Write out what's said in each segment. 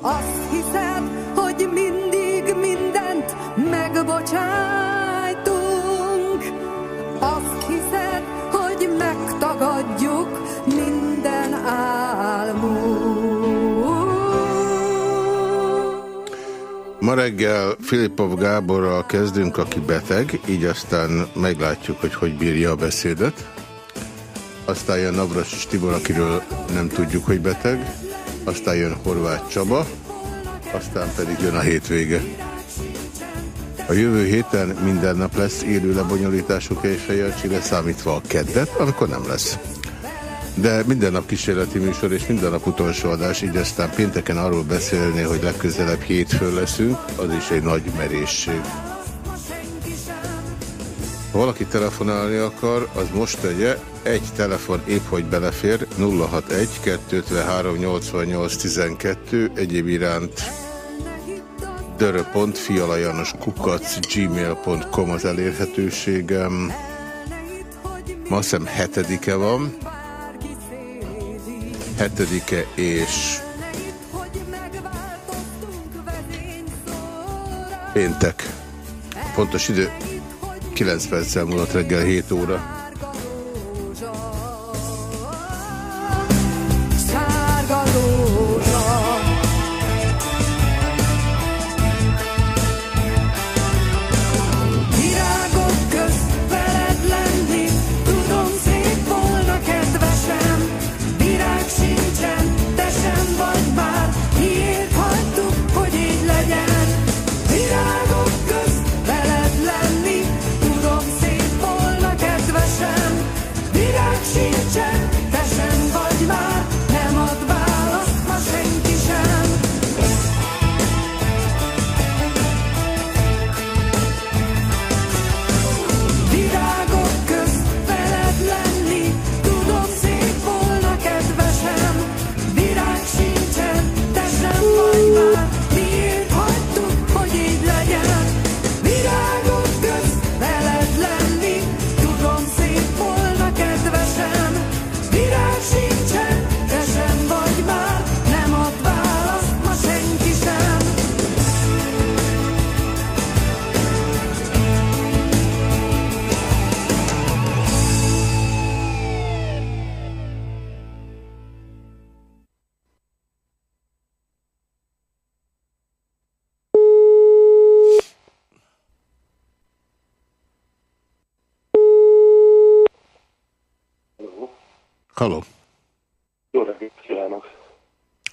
Azt hiszed, hogy mindig mindent megbocsájtunk. Azt hiszed, hogy megtagadjuk minden álmunk. Ma reggel Filipov Gáborral kezdünk, aki beteg, így aztán meglátjuk, hogy hogy bírja a beszédet. Aztán jön Navras Tibor, akiről nem tudjuk, hogy beteg. Aztán jön Horváth Csaba. Aztán pedig jön a hétvége. A jövő héten minden nap lesz élő lebonyolítású Kejfejancsi, leszámítva a keddet, amikor nem lesz. De minden nap kísérleti műsor és minden nap utolsó adás, így aztán pénteken arról beszélni, hogy legközelebb hétfő leszünk, az is egy nagy merészség. Ha valaki telefonálni akar, az most tegye, egy telefon épp hogy belefér, 061 253 88 12, egyéb iránt dörö.fialajanos kukac gmail.com az elérhetőségem. Ma azt hiszem hetedike van, hetedike és péntek. Pontos idő 9 perccel múlott reggel 7 óra.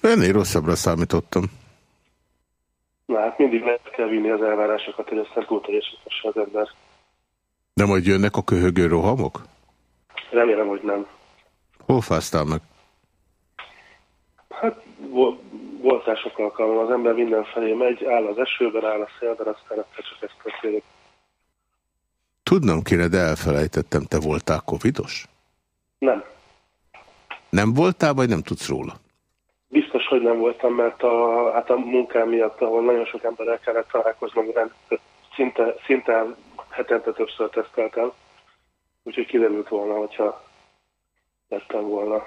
Ennél rosszabbra számítottam. Na hát mindig lehet kell vinni az elvárásokat, hogy aztán túl teljesítesse az ember. De majd jönnek a köhögő rohamok? Remélem, hogy nem. Hol fáztál meg? Hát vo- voltál sok alkalom, az ember mindenfelé megy, áll az esőben, áll a szélben, aztán egyszer csak ezt történik. Tudnom kéne, de elfelejtettem, te voltál covidos? Nem. Nem voltál, vagy nem tudsz róla? Biztos, hogy nem voltam, mert a, hát a munkám miatt, ahol nagyon sok emberrel kellett találkoznom, szinte, szinte hetente többször teszteltem, úgyhogy kiderült volna, hogyha lettem volna.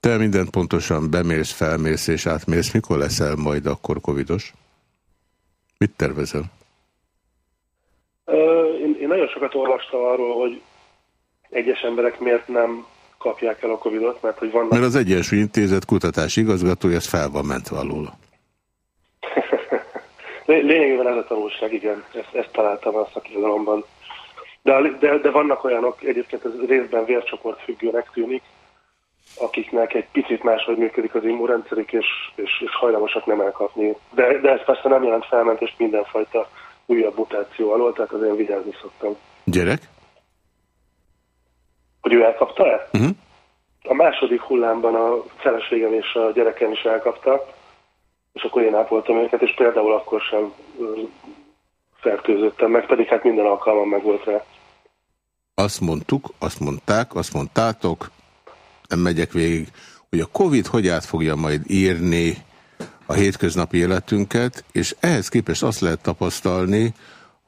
Te mindent pontosan bemérsz, felmérsz és átmérsz. Mikor leszel majd akkor covidos? Mit tervezel? Én, én nagyon sokat olvastam arról, hogy egyes emberek miért nem kapják el a Covidot, mert hogy vannak... Mert az Egyensúly Intézet kutatási igazgatója, ez fel van mentve. Lé- Lényegében ez a tanulság, igen, ezt, ezt találtam a szakirodalomban. De, de, de vannak olyanok, egyébként ez részben vércsoport függőnek tűnik, akiknek egy picit máshogy működik az immunrendszerük, és, és, és hajlamosak nem elkapni. De, de ez persze nem jelent felmentést mindenfajta újabb mutáció alól, tehát azért vigyázni szoktam. Gyerek? Hogy ő elkapta-e? Uh -huh. A második hullámban a feleségem és a gyerekem is elkapta, és akkor én ápoltam őket, és például akkor sem fertőzöttem meg, pedig hát minden alkalmam meg volt rá. Azt mondtuk, azt mondták, azt mondtátok, nem megyek végig, hogy a Covid hogy át fogja majd írni a hétköznapi életünket, és ehhez képest azt lehet tapasztalni,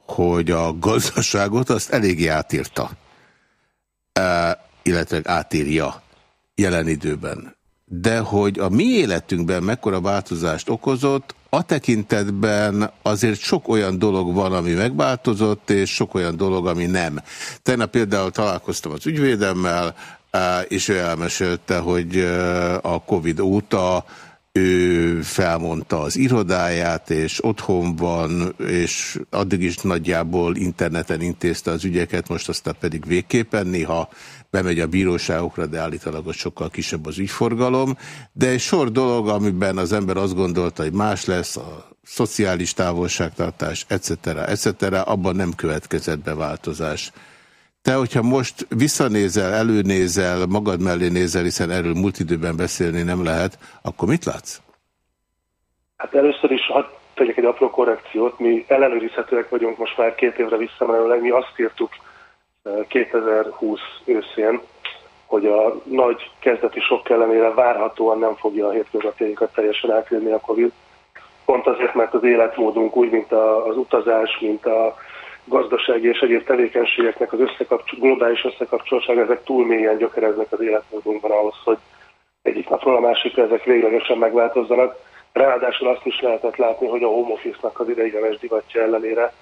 hogy a gazdaságot azt eléggé átírta, illetve átírja jelen időben. De hogy a mi életünkben mekkora változást okozott, a tekintetben azért sok olyan dolog van, ami megváltozott, és sok olyan dolog, ami nem. Tegnap például találkoztam az ügyvédemmel, és ő elmesélte, hogy a Covid óta ő felmondta az irodáját, és otthon van, és addig is nagyjából interneten intézte az ügyeket, most aztán pedig végképpen néha bemegy a bíróságokra, de állítólag sokkal kisebb az ügyforgalom. De egy sor dolog, amiben az ember azt gondolta, hogy más lesz, a szociális távolságtartás, etc., etc., abban nem következett be változás. Te, hogyha most visszanézel, előnézel, magad mellé nézel, hiszen erről múlt időben beszélni nem lehet, akkor mit látsz? Hát először is hadd tegyek egy apró korrekciót. Mi ellenőrizhetőek vagyunk most már két évre visszamenőleg. Mi azt írtuk 2020 eh, őszén, hogy a nagy kezdeti sok ellenére várhatóan nem fogja a hétköznapjainkat teljesen átérni a Covid. Pont azért, mert az életmódunk úgy, mint az utazás, mint a gazdasági és egyéb tevékenységeknek az összekapcsol, globális összekapcsoltság, ezek túl mélyen gyökereznek az életmódunkban ahhoz, hogy egyik napról a másikra ezek véglegesen megváltozzanak. Ráadásul azt is lehetett látni, hogy a home office-nak az ideiglenes divatja ellenére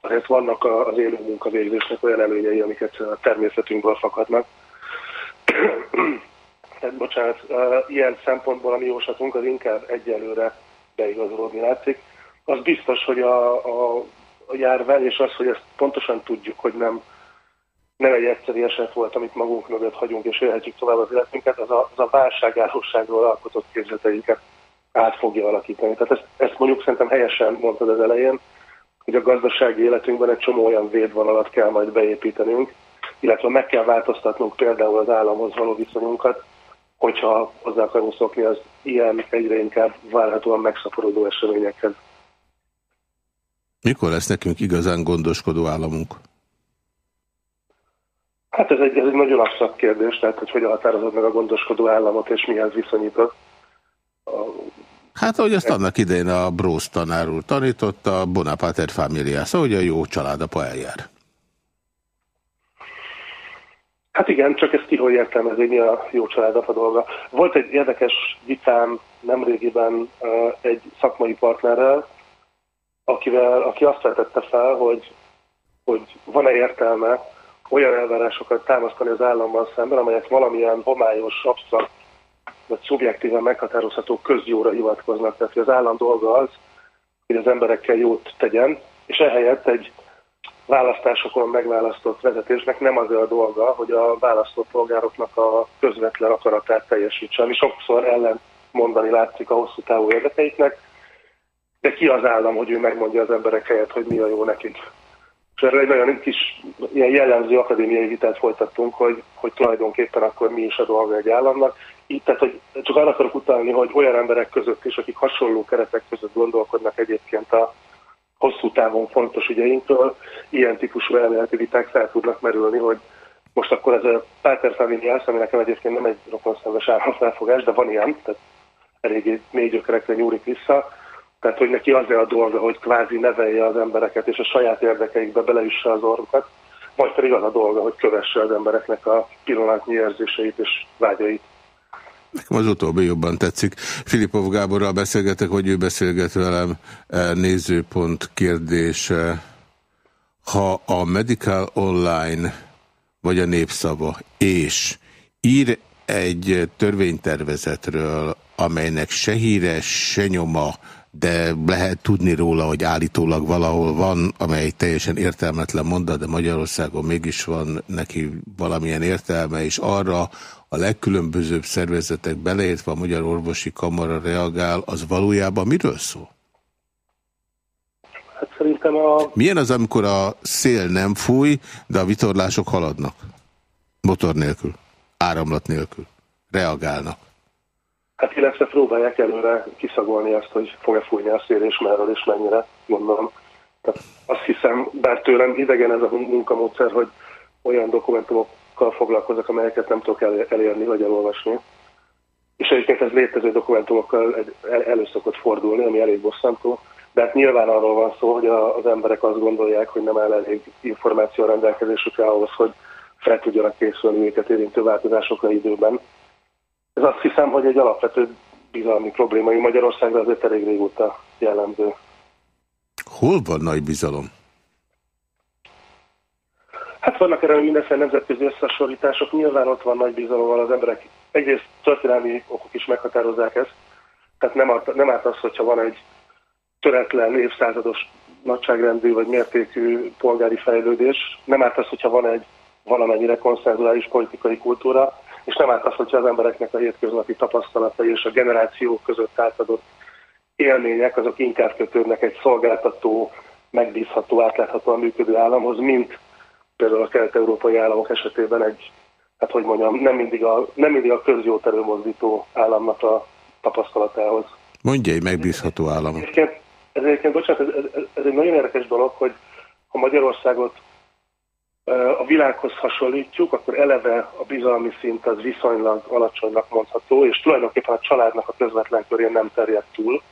azért vannak az élő munkavégzésnek olyan előnyei, amiket a természetünkből fakadnak. Tehát, bocsánat, ilyen szempontból a mi jósatunk az inkább egyelőre beigazolódni látszik. Az biztos, hogy a, a a járvány, és az, hogy ezt pontosan tudjuk, hogy nem, nem egy egyszerű eset volt, amit magunk mögött hagyunk, és élhetjük tovább az életünket, az a, az a válságállóságról alkotott képzeteinket át fogja alakítani. Tehát ezt, ezt mondjuk szerintem helyesen mondtad az elején, hogy a gazdasági életünkben egy csomó olyan védvonalat kell majd beépítenünk, illetve meg kell változtatnunk például az államhoz való viszonyunkat, hogyha hozzá akarunk szokni az ilyen egyre inkább várhatóan megszaporodó eseményekhez. Mikor lesz nekünk igazán gondoskodó államunk? Hát ez egy, ez egy nagyon abszakt kérdés, tehát hogy hogyan határozod meg a gondoskodó államot, és mihez viszonyítod. A... Hát ahogy azt annak idején a Brósz tanár úr tanította, Bonaparte familia, szóval hogy a jó családapa eljár. Hát igen, csak ezt ki hogy értelmezni, mi a jó családapa dolga. Volt egy érdekes vitám nemrégiben egy szakmai partnerrel, akivel, aki azt vetette fel, hogy, hogy van-e értelme olyan elvárásokat támasztani az államban szemben, amelyek valamilyen homályos, absztrakt vagy szubjektíven meghatározható közjóra hivatkoznak. Tehát hogy az állam dolga az, hogy az emberekkel jót tegyen, és ehelyett egy választásokon megválasztott vezetésnek nem az a dolga, hogy a választott polgároknak a közvetlen akaratát teljesítse, ami sokszor ellen mondani látszik a hosszú távú érdekeiknek, de ki az állam, hogy ő megmondja az emberek helyett, hogy mi a jó nekik. És erről egy nagyon kis ilyen jellemző akadémiai vitát folytattunk, hogy, hogy tulajdonképpen akkor mi is a dolga egy államnak. Itt, tehát, hogy csak arra akarok utalni, hogy olyan emberek között is, akik hasonló keretek között gondolkodnak egyébként a hosszú távon fontos ügyeinkről, ilyen típusú elméleti viták fel tudnak merülni, hogy most akkor ez a Páter Familiás, ami nekem egyébként nem egy rokonszenves államfelfogás, de van ilyen, tehát eléggé mély gyökerekre nyúlik vissza, tehát, hogy neki az a dolga, hogy kvázi nevelje az embereket, és a saját érdekeikbe beleüsse az orrukat, majd pedig az a dolga, hogy kövesse az embereknek a pillanatnyi érzéseit és vágyait. Nekem az utóbbi jobban tetszik. Filipov Gáborral beszélgetek, hogy ő beszélget velem e, nézőpont kérdése. Ha a Medical Online vagy a Népszava és ír egy törvénytervezetről, amelynek se híres, se nyoma, de lehet tudni róla, hogy állítólag valahol van, amely teljesen értelmetlen mondat, de Magyarországon mégis van neki valamilyen értelme, és arra a legkülönbözőbb szervezetek beleértve a Magyar Orvosi Kamara reagál, az valójában miről szól? Hát szerintem a... Milyen az, amikor a szél nem fúj, de a vitorlások haladnak? Motor nélkül, áramlat nélkül, reagálnak. Hát illetve próbálják előre kiszagolni azt, hogy fog-e fújni a szél, és merről, és mennyire, gondolom. Tehát azt hiszem, bár tőlem idegen ez a munkamódszer, hogy olyan dokumentumokkal foglalkozok, amelyeket nem tudok elérni vagy elolvasni. és egyébként ez létező dokumentumokkal el, elő szokott fordulni, ami elég bosszantó, de hát nyilván arról van szó, hogy az emberek azt gondolják, hogy nem áll elég információ rendelkezésükre ahhoz, hogy fel tudjanak készülni őket érintő változásokra időben. Ez azt hiszem, hogy egy alapvető bizalmi probléma, ami Magyarországra azért elég régóta jellemző. Hol van nagy bizalom? Hát vannak erre mindenféle nemzetközi összehasonlítások, nyilván ott van nagy bizalommal az emberek. Egyrészt történelmi okok is meghatározzák ezt, tehát nem, árt, nem árt az, hogyha van egy töretlen, évszázados nagyságrendű vagy mértékű polgári fejlődés, nem árt az, hogyha van egy valamennyire konszenzuális politikai kultúra, és nem árt az, hogyha az embereknek a hétköznapi tapasztalatai és a generációk között átadott élmények, azok inkább kötődnek egy szolgáltató, megbízható, átláthatóan működő államhoz, mint például a kelet-európai államok esetében egy, hát hogy mondjam, nem mindig a, nem mindig a közjót előmozdító államnak a tapasztalatához. Mondja egy megbízható állam. Egyébként, ez egyébként, bocsánat, ez, ez, ez egy nagyon érdekes dolog, hogy ha Magyarországot a világhoz hasonlítjuk, akkor eleve a bizalmi szint az viszonylag alacsonynak mondható, és tulajdonképpen a családnak a közvetlen körén nem terjed túl,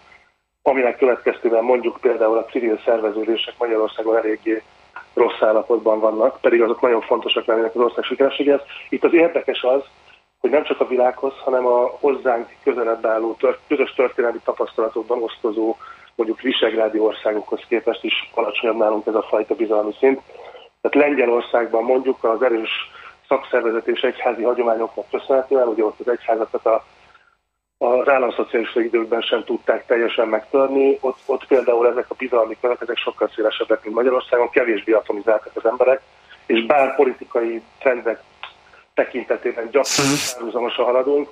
aminek következtében mondjuk például a civil szerveződések Magyarországon eléggé rossz állapotban vannak, pedig azok nagyon fontosak lennének az ország sikerességhez. Itt az érdekes az, hogy nem csak a világhoz, hanem a hozzánk közelebb álló tört, közös történelmi tapasztalatokban osztozó, mondjuk visegrádi országokhoz képest is alacsonyabb nálunk ez a fajta bizalmi szint. Tehát Lengyelországban mondjuk az erős szakszervezet és egyházi hagyományoknak köszönhetően, ugye ott az egyházakat a az államszocialista időkben sem tudták teljesen megtörni. Ott, ott például ezek a bizalmi körök, ezek sokkal szélesebbek, mint Magyarországon, kevésbé atomizáltak az emberek, és bár politikai trendek tekintetében gyakran párhuzamosan haladunk,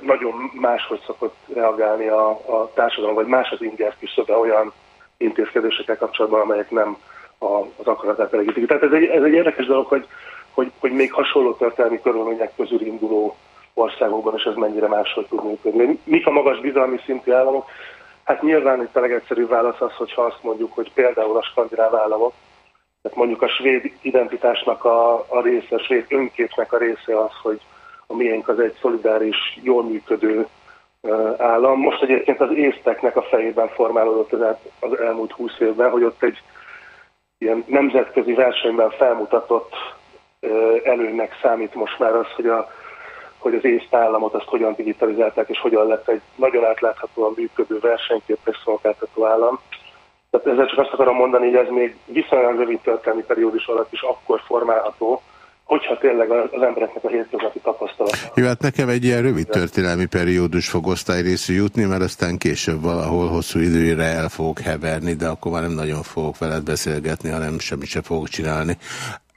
nagyon máshogy szokott reagálni a, a társadalom, vagy más az inger küszöbe olyan intézkedésekkel kapcsolatban, amelyek nem az akaratát elégítik. Tehát ez egy, ez egy érdekes dolog, hogy, hogy, hogy még hasonló történelmi körülmények közül induló országokban, és ez mennyire máshogy tud működni. Mik a magas bizalmi szintű államok? Hát nyilván itt a legegyszerűbb válasz az, hogyha azt mondjuk, hogy például a skandináv államok, tehát mondjuk a svéd identitásnak a, a része, a svéd önképnek a része az, hogy a miénk az egy szolidáris, jól működő állam. Most egyébként az észteknek a fejében formálódott az, az elmúlt húsz évben, hogy ott egy ilyen nemzetközi versenyben felmutatott előnek számít most már az, hogy a hogy az észt államot azt hogyan digitalizálták, és hogyan lett egy nagyon átláthatóan működő versenyképes szolgáltató állam. Tehát ezzel csak azt akarom mondani, hogy ez még viszonylag rövid történelmi periódus alatt is akkor formálható, hogyha tényleg az embereknek a hétköznapi tapasztalat. Jó, hát nekem egy ilyen rövid történelmi periódus fog osztályrészű jutni, mert aztán később valahol hosszú időre el fogok heverni, de akkor már nem nagyon fogok veled beszélgetni, hanem semmit sem fogok csinálni.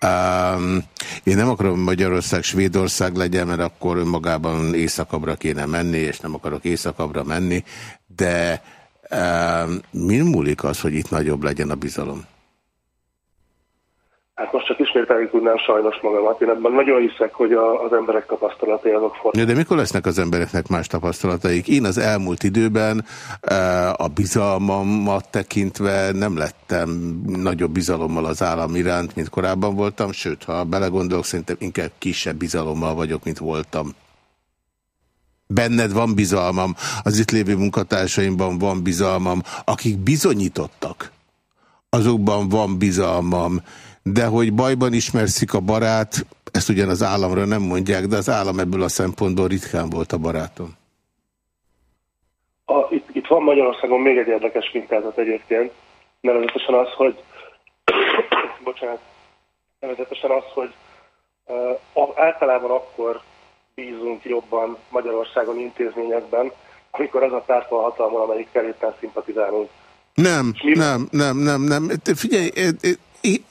Um, én nem akarom Magyarország Svédország legyen, mert akkor önmagában éjszakabbra kéne menni, és nem akarok éjszakabbra menni, de um, mi múlik az, hogy itt nagyobb legyen a bizalom? Hát most csak ismételni tudnám sajnos magamat. Én ebben nagyon hiszek, hogy a, az emberek tapasztalatai azok fontosak. De mikor lesznek az embereknek más tapasztalataik? Én az elmúlt időben e, a bizalmamat tekintve nem lettem nagyobb bizalommal az állam iránt, mint korábban voltam, sőt, ha belegondolok, szerintem inkább kisebb bizalommal vagyok, mint voltam. Benned van bizalmam, az itt lévő munkatársaimban van bizalmam, akik bizonyítottak, azokban van bizalmam, de hogy bajban ismerszik a barát, ezt ugyan az államra nem mondják, de az állam ebből a szempontból ritkán volt a barátom. A, itt, itt van Magyarországon még egy érdekes mintázat egyébként, nevezetesen az, hogy bocsánat, nevezetesen az, hogy uh, általában akkor bízunk jobban Magyarországon intézményekben, amikor az a pártval hatalmon, amelyikkel éppen szimpatizálunk. Nem, nem, nem, nem, nem. Figyelj,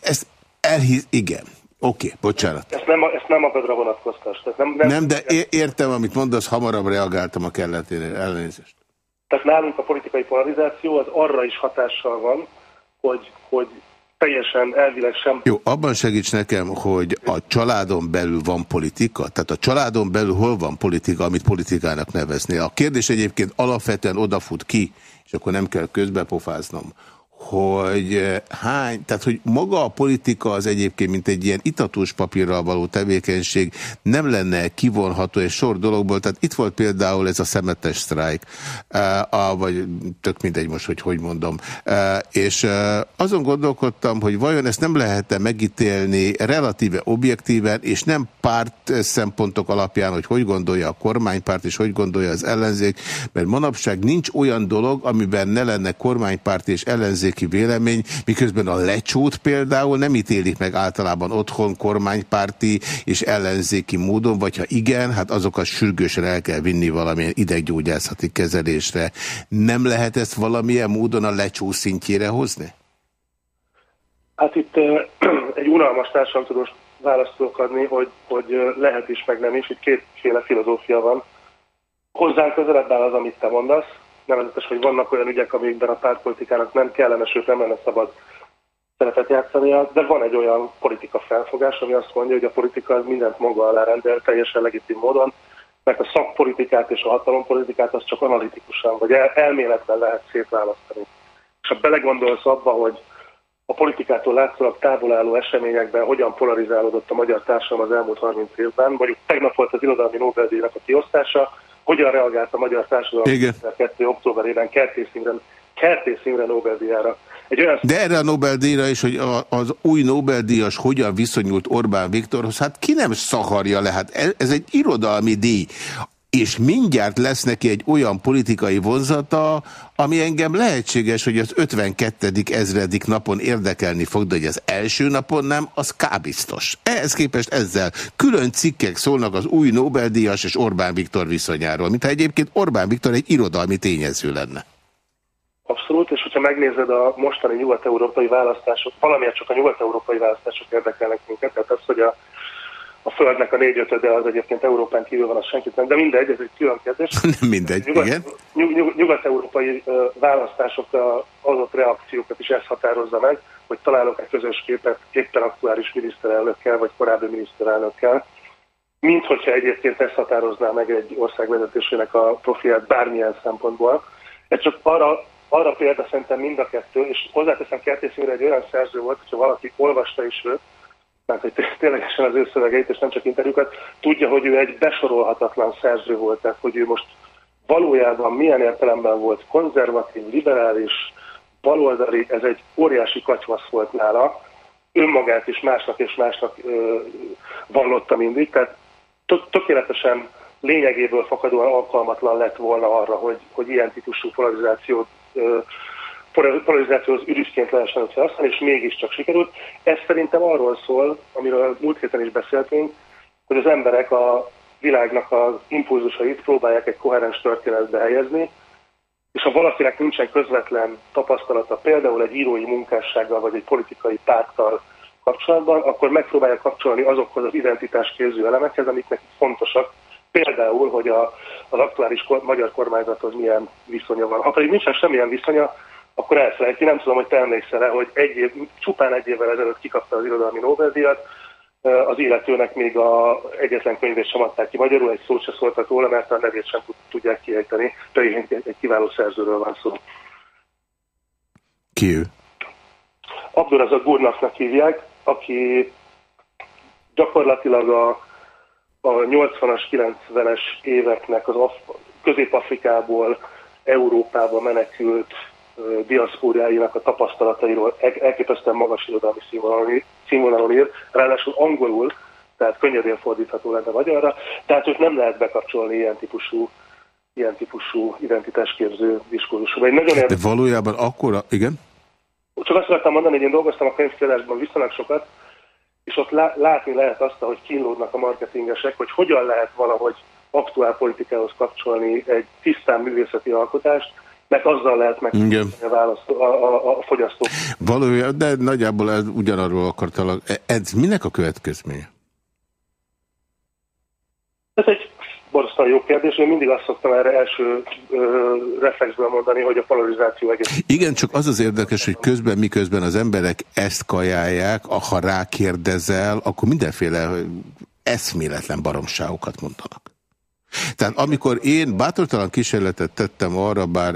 ezt Elhisz, igen. Oké, okay, bocsánat. Ezt nem, ezt nem magadra vonatkoztas. Tehát nem, nem, nem, de értem, amit mondasz, hamarabb reagáltam a kelletére. Elnézést. Tehát nálunk a politikai polarizáció az arra is hatással van, hogy, hogy teljesen elvileg sem... Jó, abban segíts nekem, hogy a családon belül van politika? Tehát a családon belül hol van politika, amit politikának nevezni? A kérdés egyébként alapvetően odafut ki, és akkor nem kell közbepofáznom, hogy eh, hány, tehát hogy maga a politika az egyébként, mint egy ilyen itatós papírral való tevékenység nem lenne kivonható egy sor dologból, tehát itt volt például ez a szemetes sztrájk, uh, vagy tök mindegy most, hogy hogy mondom, uh, és azon gondolkodtam, hogy vajon ezt nem lehet-e megítélni relatíve objektíven, és nem párt szempontok alapján, hogy hogy gondolja a kormánypárt, és hogy gondolja az ellenzék, mert manapság nincs olyan dolog, amiben ne lenne kormánypárt és ellenzék ellenzéki vélemény, miközben a lecsót például nem ítélik meg általában otthon kormánypárti és ellenzéki módon, vagy ha igen, hát azokat sürgősen el kell vinni valamilyen ideggyógyászati kezelésre. Nem lehet ezt valamilyen módon a lecsó szintjére hozni? Hát itt egy unalmas társadalomtudós választ tudok adni, hogy, hogy lehet is, meg nem is. Itt kétféle filozófia van. Hozzánk közelebb áll az, amit te mondasz, nevezetes, hogy vannak olyan ügyek, amikben a pártpolitikának nem kellene, sőt nem lenne szabad szerepet játszania, de van egy olyan politika felfogás, ami azt mondja, hogy a politika mindent maga alá rendel teljesen legitim módon, mert a szakpolitikát és a hatalompolitikát az csak analitikusan, vagy el, elméletben lehet szétválasztani. És ha belegondolsz abba, hogy a politikától látszólag távol álló eseményekben hogyan polarizálódott a magyar társadalom az elmúlt 30 évben, mondjuk tegnap volt az irodalmi Nobel-díjnak a kiosztása, hogyan reagált a magyar társadalom 2. októberében Kertész Imre, Kertész Imre Nobel-díjára. Olyan... De erre a Nobel-díjra is, hogy az új Nobel-díjas hogyan viszonyult Orbán Viktorhoz, hát ki nem szaharja le, hát ez egy irodalmi díj és mindjárt lesz neki egy olyan politikai vonzata, ami engem lehetséges, hogy az 52. ezredik napon érdekelni fog, de hogy az első napon nem, az kábiztos. Ehhez képest ezzel külön cikkek szólnak az új Nobel-díjas és Orbán Viktor viszonyáról, mintha egyébként Orbán Viktor egy irodalmi tényező lenne. Abszolút, és hogyha megnézed a mostani nyugat-európai választások, valamiért csak a nyugat-európai választások érdekelnek minket, tehát az, hogy a a Földnek a négyötöde az egyébként Európán kívül van, az senkit nem, de mindegy, ez egy külön kérdés. Nem mindegy, Nyugat, igen. Nyug, nyug, nyugat-európai választásokra adott reakciókat is ez határozza meg, hogy találok egy közös képet éppen aktuális miniszterelnökkel, vagy korábbi miniszterelnökkel, mint hogyha egyébként ezt határozná meg egy ország vezetésének a profiát bármilyen szempontból. Ez csak arra, arra példa szerintem mind a kettő, és hozzáteszem Kertészére egy olyan szerző volt, hogyha valaki olvasta is őt, tehát hogy ténylegesen az ő szövegeit, és nem csak interjúkat, tudja, hogy ő egy besorolhatatlan szerző volt, tehát hogy ő most valójában milyen értelemben volt konzervatív, liberális, baloldali, ez egy óriási katyvasz volt nála, önmagát is másnak és másnak ö, vallotta mindig, tehát tökéletesen lényegéből fakadóan alkalmatlan lett volna arra, hogy, hogy ilyen típusú polarizációt ö, polarizációhoz ürügyként lehessen felhasználni, és mégiscsak sikerült. Ez szerintem arról szól, amiről múlt héten is beszéltünk, hogy az emberek a világnak az impulzusait próbálják egy koherens történetbe helyezni, és ha valakinek nincsen közvetlen tapasztalata, például egy írói munkássággal vagy egy politikai párttal kapcsolatban, akkor megpróbálja kapcsolni azokhoz az identitásképző elemekhez, amik nekik fontosak, például, hogy a, az aktuális kor, magyar kormányzathoz milyen viszonya van. Ha pedig nincsen semmilyen viszonya, akkor elfelejti. Nem tudom, hogy te emlékszel hogy egy év, csupán egy évvel ezelőtt kikapta az irodalmi Nobel-díjat, az illetőnek még a egyetlen könyvét sem adták ki magyarul, egy szót se szóltak róla, mert a nevét sem tudják kiejteni, pedig egy kiváló szerzőről van szó. Ki ő? Abdurazak Gurnaknak hívják, aki gyakorlatilag a, a 80-as, 90-es éveknek az Af- Közép-Afrikából Európába menekült diaszpóriáinak a tapasztalatairól elképesztően magas irodalmi színvonalon ír, ráadásul angolul, tehát könnyedén fordítható lenne magyarra, tehát őt nem lehet bekapcsolni ilyen típusú ilyen típusú identitásképző diskurzusba. Egy nagyon De valójában akkora, igen? Csak azt szerettem mondani, hogy én dolgoztam a könyvkiadásban viszonylag sokat, és ott látni lehet azt, hogy kínlódnak a marketingesek, hogy hogyan lehet valahogy aktuál politikához kapcsolni egy tisztán művészeti alkotást, mert azzal lehet meg a, választó, a, a, a fogyasztó. Valójában, de nagyjából ez ugyanarról akartalak. E, ez minek a következménye? Ez egy borzasztóan jó kérdés. Én mindig azt szoktam erre első ö, reflexből mondani, hogy a polarizáció egész. Igen, csak az az érdekes, hogy közben, miközben az emberek ezt kajálják, ha rákérdezel, akkor mindenféle eszméletlen baromságokat mondanak. Tehát amikor én bátortalan kísérletet tettem arra, bár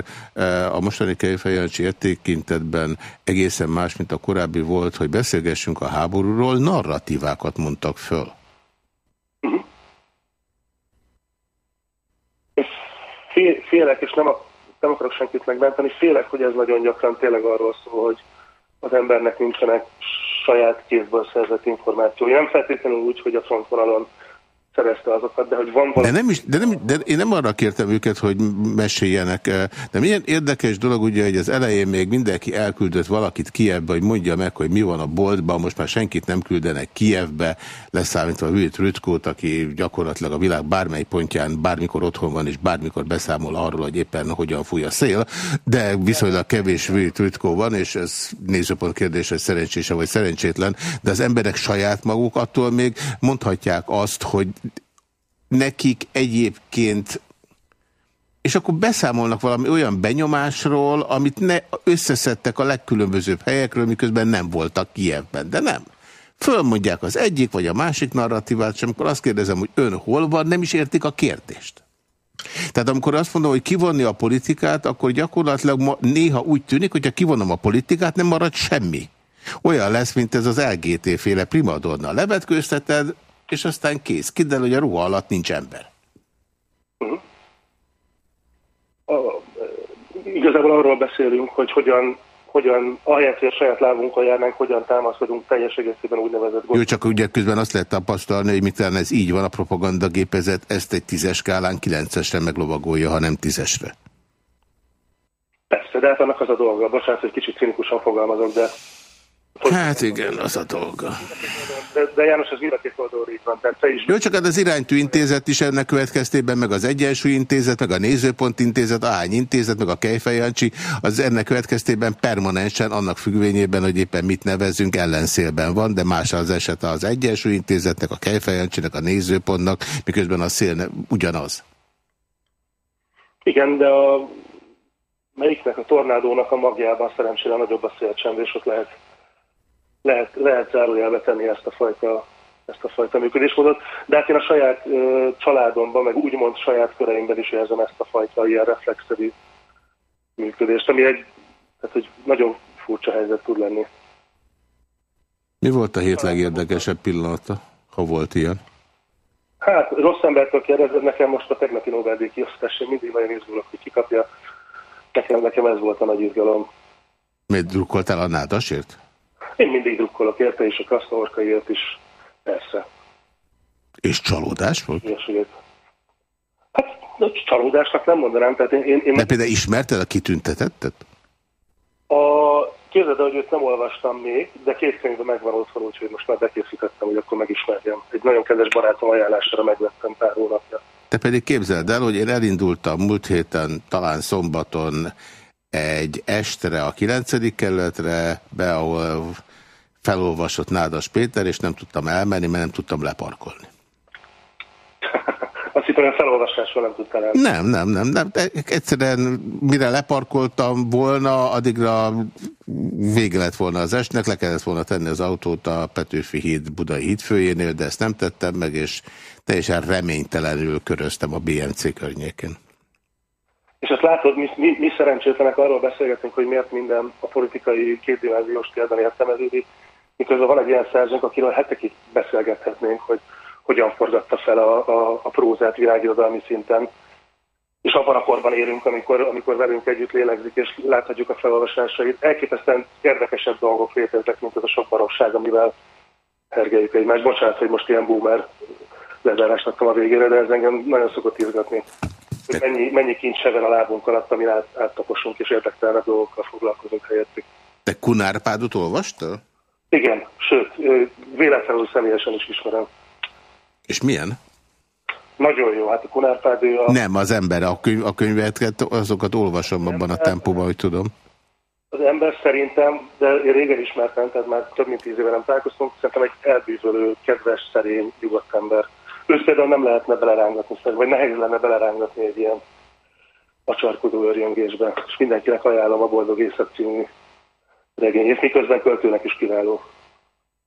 a mostani Kejfejancsi értékintetben egészen más, mint a korábbi volt, hogy beszélgessünk a háborúról, narratívákat mondtak föl. Félek, és nem, a, nem akarok senkit megmenteni, félek, hogy ez nagyon gyakran tényleg arról szól, hogy az embernek nincsenek saját kézből szerzett információi. Nem feltétlenül úgy, hogy a frontvonalon szerezte azokat, de hogy van valami... De, nem is, de, nem, de én nem arra kértem őket, hogy meséljenek, de milyen érdekes dolog ugye, hogy az elején még mindenki elküldött valakit Kievbe, hogy mondja meg, hogy mi van a boltban, most már senkit nem küldenek Kievbe, leszámítva Hülyt Rütkót, aki gyakorlatilag a világ bármely pontján bármikor otthon van, és bármikor beszámol arról, hogy éppen hogyan fúj a szél, de viszonylag kevés Hülyt Rütkó van, és ez nézőpont kérdés, hogy szerencsése vagy szerencsétlen, de az emberek saját maguk attól még mondhatják azt, hogy nekik egyébként és akkor beszámolnak valami olyan benyomásról, amit ne, összeszedtek a legkülönbözőbb helyekről, miközben nem voltak Kievben, de nem. Fölmondják az egyik vagy a másik narratívát, és amikor azt kérdezem, hogy ön hol van, nem is értik a kérdést. Tehát amikor azt mondom, hogy kivonni a politikát, akkor gyakorlatilag ma, néha úgy tűnik, hogyha kivonom a politikát, nem marad semmi. Olyan lesz, mint ez az LGT-féle primadonna. Levetkőzteted, és aztán kész. Kiderül, hogy a ruha alatt nincs ember. Uh -huh. a, igazából arról beszélünk, hogy hogyan, hogyan ahelyett, hogy a saját lábunkon járnánk, hogyan támaszkodunk teljes egészében úgynevezett Jó, csak ugye közben azt lehet tapasztalni, hogy mitán ez így van, a propagandagépezet ezt egy tízes skálán kilencesre meglovagolja, ha nem tízesre. Persze, de hát annak az a dolga. Bocsánat, hogy kicsit cinikusan fogalmazok, de Hát igen, az a dolga. De, de János, az két oldalról így van. Tehát te is... Jó, csak hát az iránytű intézet is ennek következtében, meg az Egyensúly Intézet, meg a Nézőpont Intézet, a Hány Intézet, meg a Kejfejancsi, az ennek következtében permanensen annak függvényében, hogy éppen mit nevezünk, ellenszélben van, de más az eset az Egyensúly Intézetnek, a Kejfejancsinek, a Nézőpontnak, miközben a szél ugyanaz. Igen, de a melyiknek a tornádónak a magjában szerencsére nagyobb a szélcsendés, ott lehet lehet, lehet zárójelbe tenni ezt a fajta ezt a fajta működésmódot, de hát én a saját ö, családomban, meg úgymond saját köreimben is érzem ezt a fajta ilyen reflexzerű működést, ami egy, tehát egy nagyon furcsa helyzet tud lenni. Mi volt a hét legérdekesebb pillanata, ha volt ilyen? Hát rossz embertől kérdezed, nekem most a tegnapi Nobel-díj kiosztás, én mindig nagyon izgulok, hogy kikapja. Nekem, nekem ez volt a nagy izgalom. Miért drukkoltál a nádasért? Én mindig drukkolok érte, és a Krasznorkaiért is, persze. És csalódás volt? Ilyesügyet. Hát csalódásnak nem mondanám. Tehát én, én, én De például ismerted a kitüntetettet? A, képzeld hogy őt nem olvastam még, de két könyvben megvan otthon, úgyhogy most már bekészítettem, hogy akkor megismerjem. Egy nagyon kedves barátom ajánlására megvettem pár hónapja. Te pedig képzeld el, hogy én elindultam múlt héten, talán szombaton egy estre a 9. kerületre, be, ahol felolvasott Nádas Péter, és nem tudtam elmenni, mert nem tudtam leparkolni. Azt hittem, hogy felolvasásról nem tudtál elmenni. Nem, nem, nem, nem. De egyszerűen mire leparkoltam volna, addigra vége lett volna az esnek, le kellett volna tenni az autót a Petőfi híd Budai hídfőjénél, de ezt nem tettem meg, és teljesen reménytelenül köröztem a BMC környékén. És azt látod, mi, mi, mi szerencsétlenek arról beszélgetünk, hogy miért minden a politikai kétdimenziós térdben értelmeződik, miközben van egy ilyen szerzőnk, akiről hetekig beszélgethetnénk, hogy hogyan forgatta fel a, a, a prózát világirodalmi szinten. És abban a korban élünk, amikor, amikor velünk együtt lélegzik, és láthatjuk a felolvasásait. Elképesztően érdekesebb dolgok léteznek, mint az a sok baromság, amivel hergeljük egymást. Bocsánat, hogy most ilyen boomer lezárást a végére, de ez engem nagyon szokott izgatni hogy mennyi, mennyi kincs seven a lábunk alatt, amin át, áttaposunk és érdektelen dolgokkal foglalkozunk helyettük. Te Kunárpádot olvastál? Igen, sőt, véletlenül személyesen is ismerem. És milyen? Nagyon jó, hát a Kunárpád a... Nem, az ember, a, könyv, a könyveket, azokat olvasom abban a tempóban, hogy tudom. Az ember szerintem, de én régen ismertem, tehát már több mint tíz éve nem találkoztunk, szerintem egy elbűvölő, kedves, szerény, nyugodt ember. Őt például nem lehetne belerángatni, vagy nehéz lenne belerángatni egy ilyen acsarkodó örjöngésbe. És mindenkinek ajánlom a Boldog Éjszak című regényét, miközben költőnek is kiváló.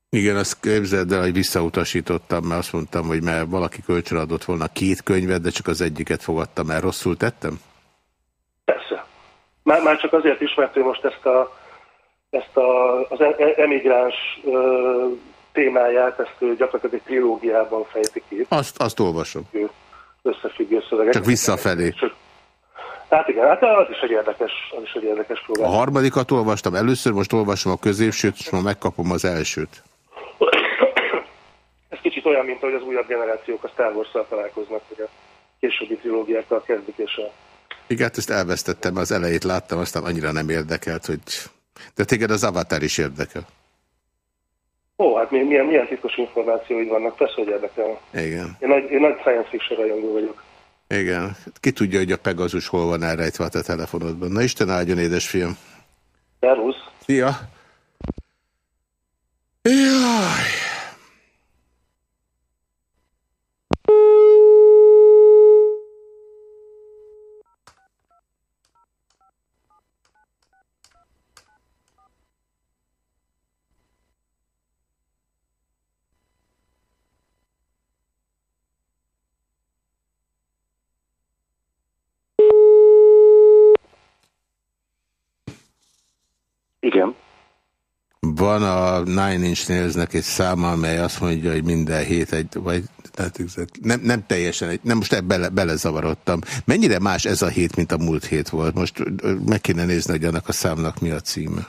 Igen, azt képzeld el, hogy visszautasítottam, mert azt mondtam, hogy mert valaki kölcsön adott volna két könyvet, de csak az egyiket fogadtam el. Rosszul tettem? Persze. Már, már csak azért is, mert ő most ezt, a, ezt a, az e- e- emigráns témáját, ezt ő gyakorlatilag egy trilógiában fejti ki. Azt, azt olvasom. Összefüggő szövegek. Csak visszafelé. Hát igen, hát az is egy érdekes, az is egy érdekes program. A harmadikat olvastam először, most olvasom a középsőt, és ma megkapom az elsőt. Ez kicsit olyan, mint hogy az újabb generációk a Star wars találkoznak, hogy a későbbi trilógiákkal kezdik, és a... Igen, hát ezt elvesztettem, az elejét láttam, aztán annyira nem érdekelt, hogy... De téged az Avatar is érdekel. Ó, hát milyen, milyen titkos információid vannak, persze, hogy érdekel. Igen. Én nagy, én nagy science fiction rajongó vagyok. Igen. Ki tudja, hogy a Pegazus hol van elrejtve a te telefonodban. Na Isten áldjon, édesfiam. Szervusz. Szia. Jaj. Igen. Van a Nine Inch Nailsnek egy száma, amely azt mondja, hogy minden hét egy, vagy nem, nem teljesen, egy, nem most bele, belezavarodtam. Mennyire más ez a hét, mint a múlt hét volt? Most meg kéne nézni, hogy annak a számnak mi a címe.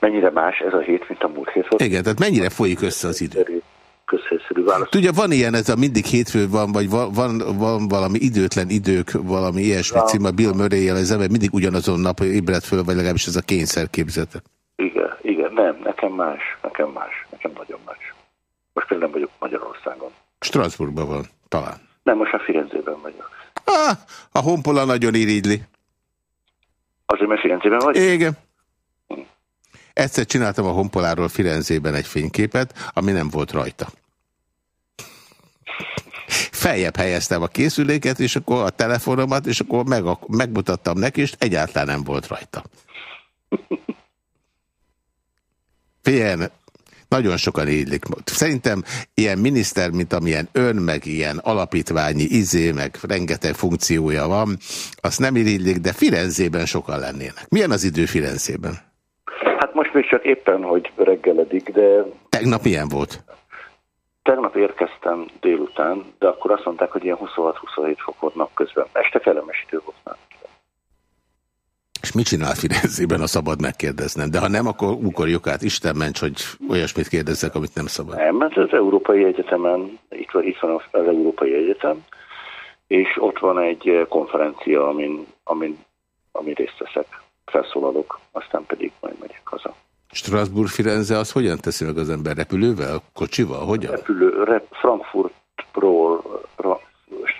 Mennyire más ez a hét, mint a múlt hét volt? Igen, tehát mennyire folyik össze az idő? Közhelyszerű válasz. Tudja, van ilyen, ez a mindig hétfő van, vagy van, van, van valami időtlen idők, valami ilyesmi cím, a Bill murray az ember mindig ugyanazon nap ébredt föl, vagy legalábbis ez a kényszer képzete. Igen, igen, nem, nekem más, nekem más, nekem nagyon más. Most például nem vagyok Magyarországon. Strasbourgban van, talán. Nem, most a Firenzében vagyok. Ah, a honpola nagyon irigyli. Azért, mert Firenzében vagy? Igen. Egyszer csináltam a honpoláról Firenzében egy fényképet, ami nem volt rajta. Feljebb helyeztem a készüléket, és akkor a telefonomat, és akkor meg, megmutattam neki, és egyáltalán nem volt rajta. Figyelj, nagyon sokan ígylik. Szerintem ilyen miniszter, mint amilyen ön, meg ilyen alapítványi izé, meg rengeteg funkciója van, azt nem irigylik, de Firenzében sokan lennének. Milyen az idő Firenzében? Hát most még csak éppen, hogy reggeledik, de... Tegnap milyen volt? Tegnap érkeztem délután, de akkor azt mondták, hogy ilyen 26-27 fok volt napközben. Este kellemes idő volt már. És mit csinál Firenzében, a szabad megkérdeznem? De ha nem, akkor ugorjuk át. Isten ments, hogy olyasmit kérdezzek, amit nem szabad. Nem, mert az Európai Egyetemen, itt van, itt van az Európai Egyetem, és ott van egy konferencia, amin, amin, amin részt veszek, felszólalok, aztán pedig majd megyek haza. Strasbourg-Firenze az hogyan teszi meg az ember? Repülővel? Kocsival? Hogyan? Repülő, rep, Frankfurtról,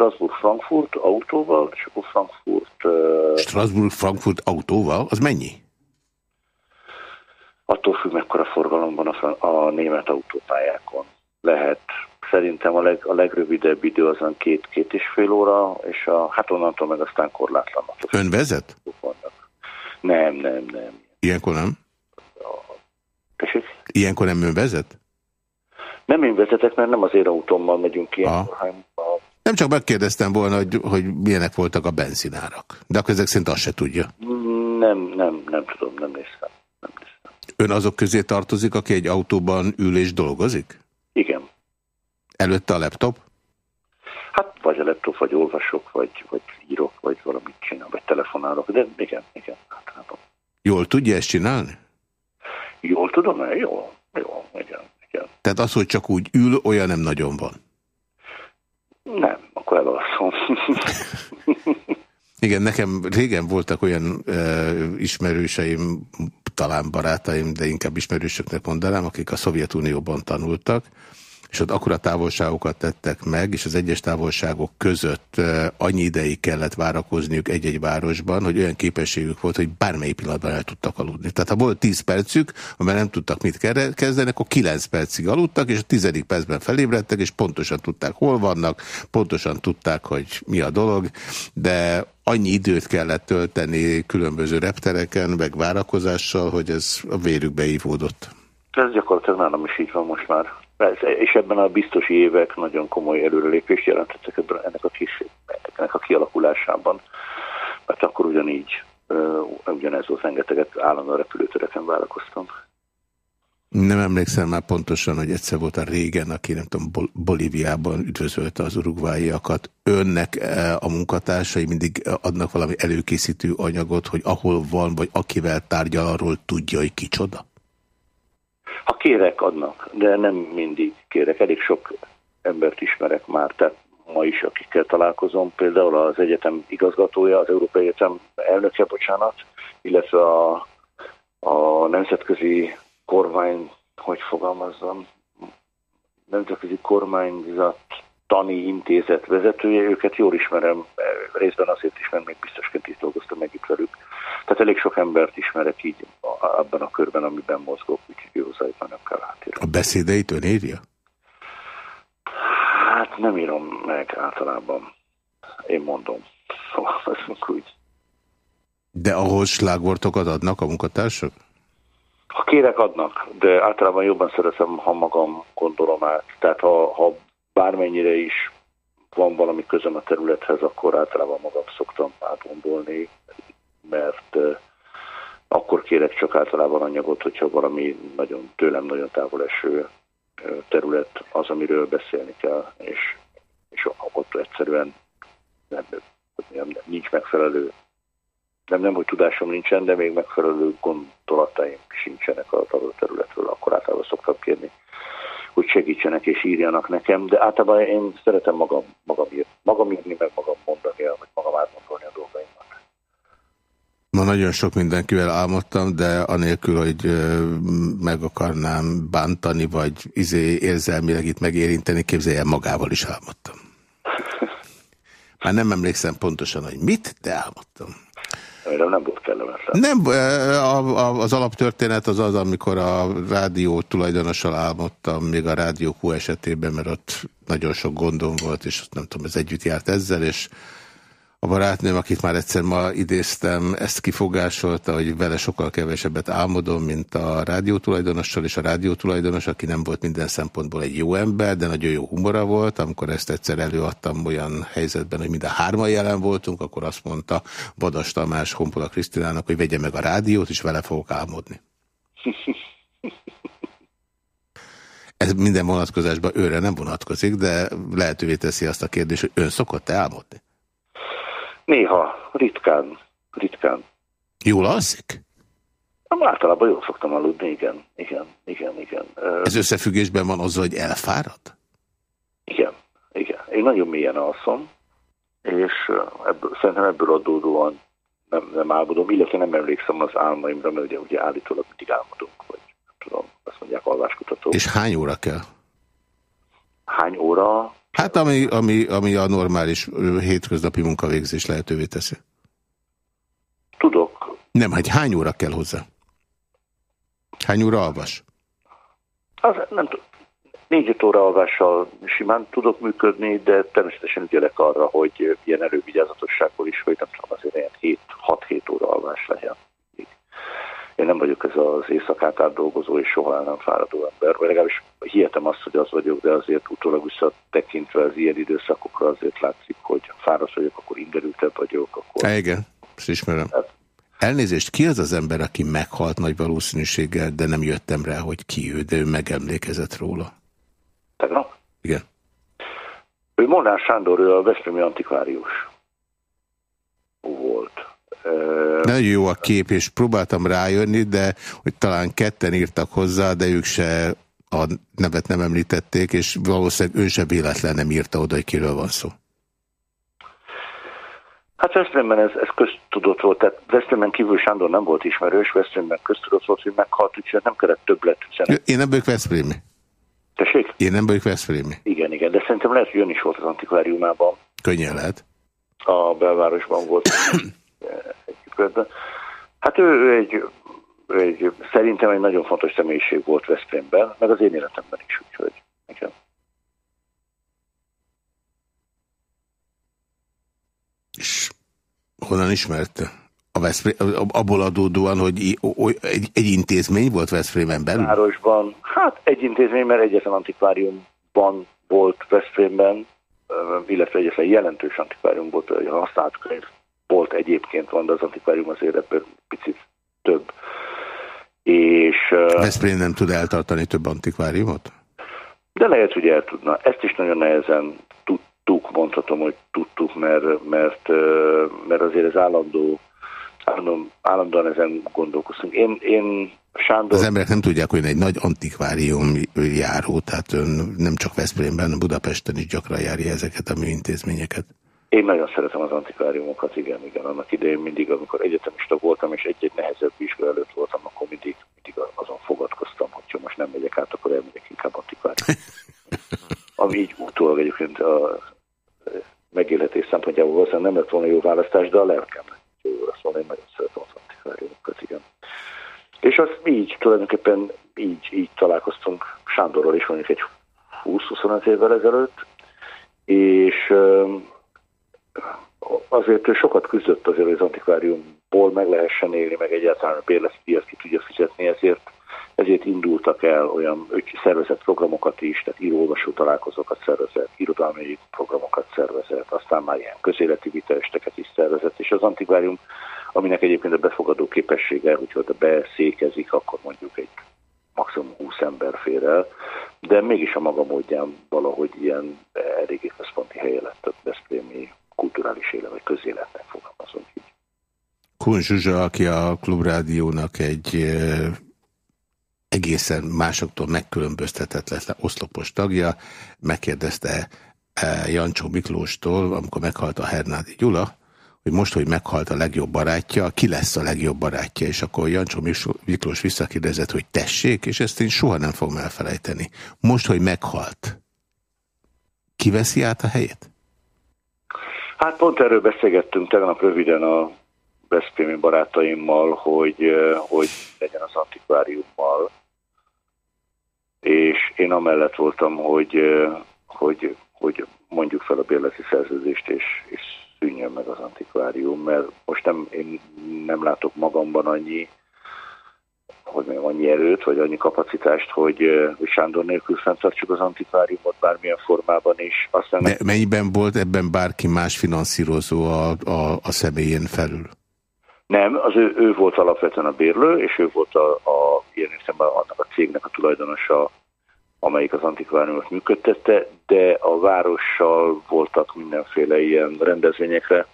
Strasbourg-Frankfurt autóval, és akkor Frankfurt... Uh, Strasbourg-Frankfurt autóval? Az mennyi? Attól függ, mekkora forgalom van a, a német autópályákon. Lehet, szerintem a, leg, a legrövidebb idő azon két-két és fél óra, és a, hát onnantól meg aztán korlátlan. Ön vezet? Nem, nem, nem. Ilyenkor nem? Tessék? Ilyenkor nem ön vezet? Nem én vezetek, mert nem az én autómmal megyünk ilyenkor, hanem a nem csak megkérdeztem volna, hogy, hogy milyenek voltak a benzinárak. De akkor ezek szerint azt se tudja. Nem, nem, nem tudom, nem néztem. Nem néztem. Ön azok közé tartozik, aki egy autóban ül és dolgozik? Igen. Előtte a laptop? Hát vagy a laptop, vagy olvasok, vagy, vagy írok, vagy valamit csinál, vagy telefonálok, de igen, igen, általában. Jól tudja ezt csinálni? Jól tudom, mert jól, jól, igen, igen. Tehát az, hogy csak úgy ül, olyan nem nagyon van. Nem, akkor elalszom. Igen, nekem régen voltak olyan uh, ismerőseim, talán barátaim, de inkább ismerősöknek mondanám, akik a Szovjetunióban tanultak, és ott akkora távolságokat tettek meg, és az egyes távolságok között annyi ideig kellett várakozniuk egy-egy városban, hogy olyan képességük volt, hogy bármely pillanatban el tudtak aludni. Tehát ha volt 10 percük, amiben nem tudtak mit kezdeni, akkor 9 percig aludtak, és a tizedik percben felébredtek, és pontosan tudták, hol vannak, pontosan tudták, hogy mi a dolog, de annyi időt kellett tölteni különböző reptereken, meg várakozással, hogy ez a vérükbe ívódott. Ez gyakorlatilag nálam is így van most már. És ebben a biztosi évek nagyon komoly előrelépést jelentettek ebben, ennek, a kis, ennek a kialakulásában. Mert akkor ugyanígy, ugyanez volt rengeteget állandóan repülőtereken várakoztam. Nem emlékszem már pontosan, hogy egyszer volt a régen, aki nem tudom, Bol Bolíviában üdvözölte az urugváiakat. Önnek a munkatársai mindig adnak valami előkészítő anyagot, hogy ahol van, vagy akivel tárgyal, arról tudja, hogy kicsoda? Ha kérek, adnak, de nem mindig kérek. Elég sok embert ismerek már, tehát ma is, akikkel találkozom, például az egyetem igazgatója, az Európai Egyetem elnöke, bocsánat, illetve a, a nemzetközi kormány, hogy fogalmazzam, nemzetközi kormányzat tani intézet vezetője, őket jól ismerem, részben azért is, mert még biztosként is dolgoztam együtt velük. Tehát elég sok embert ismerek így abban a körben, amiben mozgok, úgyhogy jó hozzájuk nem kell átírni. A beszédeit ön írja? Hát nem írom meg általában. Én mondom. Szóval úgy. De ahhoz slágvortokat adnak a munkatársak? Ha kérek, adnak, de általában jobban szeretem, ha magam gondolom át. Tehát ha, ha bármennyire is van valami közöm a területhez, akkor általában magam szoktam átgondolni, mert akkor kérek csak általában anyagot, hogyha valami nagyon tőlem nagyon távol eső terület az, amiről beszélni kell, és, és ott egyszerűen nem, nem, nincs megfelelő nem, nem, hogy tudásom nincsen, de még megfelelő gondolataim sincsenek a területről, akkor általában szoktam kérni, hogy segítsenek és írjanak nekem, de általában én szeretem magam, magam, ír, magam írni, meg magam mondani, vagy magam átmondani a dolgaimat. Ma nagyon sok mindenkivel álmodtam, de anélkül, hogy meg akarnám bántani, vagy izé érzelmileg itt megérinteni, képzeljen magával is álmodtam. Már nem emlékszem pontosan, hogy mit, de álmodtam. Erre nem volt kellemetlen. Nem, az alaptörténet az az, amikor a rádió tulajdonossal álmodtam, még a Rádió Q esetében, mert ott nagyon sok gondom volt, és nem tudom, ez együtt járt ezzel, és a barátnőm, akit már egyszer ma idéztem, ezt kifogásolta, hogy vele sokkal kevesebbet álmodom, mint a rádiótulajdonossal, és a rádiótulajdonos, aki nem volt minden szempontból egy jó ember, de nagyon jó humora volt. Amikor ezt egyszer előadtam olyan helyzetben, hogy mind a hárman jelen voltunk, akkor azt mondta Badas Tamás Honpola Krisztinának, hogy vegye meg a rádiót, és vele fogok álmodni. Ez minden vonatkozásban őre nem vonatkozik, de lehetővé teszi azt a kérdést, hogy ön szokott-e álmodni? Néha, ritkán, ritkán. Jól alszik? Nem, általában jól szoktam aludni, igen, igen, igen, igen. Ez összefüggésben van azzal, hogy elfárad? Igen, igen. Én nagyon mélyen alszom, és ebből, szerintem ebből adódóan nem, nem álmodom, illetve nem emlékszem az álmaimra, mert ugye, ugye állítólag mindig álmodunk, vagy tudom, azt mondják alváskutatók. És hány óra kell? Hány óra? Hát ami, ami, ami a normális hétköznapi munkavégzés lehetővé teszi. Tudok. Nem, hát hány óra kell hozzá? Hány óra alvas? Az, nem tudom. Négy óra alvással simán tudok működni, de természetesen ügyelek arra, hogy ilyen elővigyázatosságból is, hogy nem tudom, azért ilyen 6-7 óra alvás legyen. Én nem vagyok ez az éjszakát átdolgozó és soha nem fáradó ember, vagy legalábbis hihetem azt, hogy az vagyok, de azért utólag visszatekintve az ilyen időszakokra azért látszik, hogy fáradt vagyok, akkor ingerültebb vagyok. Akkor... Há, igen, ezt ismerem. Hát... Elnézést, ki az az ember, aki meghalt nagy valószínűséggel, de nem jöttem rá, hogy ki ő, de ő megemlékezett róla? Tegnap? Igen. Ő Molnár Sándor, ő a Veszprémi antikvárius volt. Nagyon jó a kép, és próbáltam rájönni, de hogy talán ketten írtak hozzá, de ők se a nevet nem említették, és valószínűleg ő se véletlen nem írta oda, hogy kiről van szó. Hát Veszprémben ez, ez köztudott volt, tehát Veszprémben kívül Sándor nem volt ismerős, Veszprémben köztudott volt, hogy meghalt, úgyhogy nem kellett többlet üzenet. Én nem vagyok Veszprémi. Tessék? Én nem vagyok Veszprémi. Igen, igen, de szerintem lehet, hogy jön is volt az antikváriumában. Könnyen lehet. A belvárosban volt körben. Hát ő, ő, egy, egy, szerintem egy nagyon fontos személyiség volt Veszprémben, meg az én életemben is, úgyhogy igen. És honnan ismerte? A Veszprém, abból adódóan, hogy egy, egy intézmény volt Veszprémen belül? Városban, hát egy intézmény, mert egyetlen antikváriumban volt Veszprémben, illetve egyetlen jelentős antikvárium volt, hogy használt könyv volt egyébként van, de az antikvárium azért ebből picit több. És, Veszprém nem tud eltartani több antikváriumot? De lehet, hogy el tudna. Ezt is nagyon nehezen tudtuk, mondhatom, hogy tudtuk, mert, mert, mert azért ez állandó, állandó, állandóan ezen gondolkoztunk. Én, én Sándor... Az emberek nem tudják, hogy egy nagy antikvárium járó, tehát ön nem csak Veszprémben, Budapesten is gyakran járja ezeket a műintézményeket. Én nagyon szeretem az antikváriumokat, igen, igen. Annak idején mindig, amikor egyetemista voltam, és egy-egy nehezebb vizsga előtt voltam, akkor mindig, mindig azon fogadkoztam, hogy most nem megyek át, akkor elmegyek inkább antikvárium. Ami így utólag egyébként a megélhetés szempontjából valószínűleg nem lett volna jó választás, de a lelkem jó volna, én nagyon szeretem az antikváriumokat, igen. És azt így tulajdonképpen így, így találkoztunk Sándorral is mondjuk egy 20-25 évvel ezelőtt, és azért sokat küzdött azért, hogy az antikváriumból meg lehessen élni, meg egyáltalán a bérletpiac ki tudja fizetni, ezért, ezért indultak el olyan szervezett programokat is, tehát írólvasó találkozókat szervezett, irodalmi programokat szervezett, aztán már ilyen közéleti vitaesteket is szervezett, és az antikvárium, aminek egyébként a befogadó képessége, hogyha beszékezik, akkor mondjuk egy maximum 20 ember fér el, de mégis a maga módján valahogy ilyen eléggé központi helye lett a Veszprémi kulturális élet, vagy közéletnek fogalmazunk így. Kun Zsuzsa, aki a Klubrádiónak egy egészen másoktól megkülönböztetetlen oszlopos tagja, megkérdezte Jancsó Miklóstól, amikor meghalt a Hernádi Gyula, hogy most, hogy meghalt a legjobb barátja, ki lesz a legjobb barátja, és akkor Jancsó Miklós visszakérdezett, hogy tessék, és ezt én soha nem fogom elfelejteni. Most, hogy meghalt, ki veszi át a helyét? Hát pont erről beszélgettünk tegnap röviden a Veszprémi barátaimmal, hogy, hogy legyen az antikváriummal. És én amellett voltam, hogy, hogy, hogy mondjuk fel a bérleti szerződést, és, és szűnjön meg az antikvárium, mert most nem, én nem látok magamban annyi hogy mondjam, annyi erőt, vagy annyi kapacitást, hogy, hogy Sándor nélkül fenntartsuk az antikváriumot bármilyen formában is. Aztán De mennyiben volt ebben bárki más finanszírozó a, a, a személyén felül? Nem, az ő, ő volt alapvetően a bérlő, és ő volt a, a ilyen értelemben annak a cégnek a tulajdonosa, amelyik az antikváriumot működtette, de a várossal voltak mindenféle ilyen rendezvényekre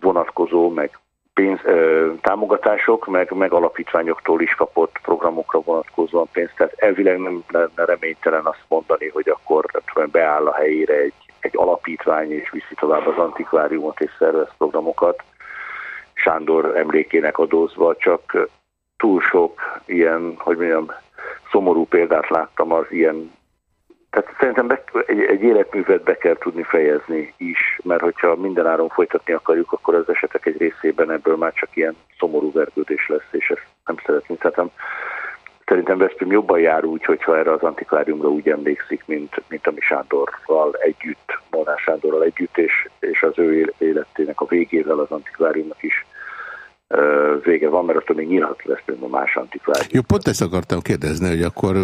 vonatkozó, meg pénz, ö, támogatások, meg, meg alapítványoktól is kapott programokra vonatkozóan pénzt. Tehát elvileg nem lenne reménytelen azt mondani, hogy akkor tudom, beáll a helyére egy, egy alapítvány, és viszi tovább az antikváriumot és szervez programokat. Sándor emlékének adózva, csak túl sok ilyen, hogy mondjam, szomorú példát láttam az ilyen tehát szerintem be, egy, egy életművet be kell tudni fejezni is, mert hogyha mindenáron folytatni akarjuk, akkor az esetek egy részében ebből már csak ilyen szomorú vergődés lesz, és ezt nem szeretnénk. Tehát szerintem Veszprém jobban jár úgy, hogyha erre az antikváriumra úgy emlékszik, mint, mint ami Sándorral együtt, Molnár Sándorral együtt, és, és az ő életének a végével az antikváriumnak is vége van, mert attól még nyílhat lesz a más antikvárium. Jó, pont ezt akartam kérdezni, hogy akkor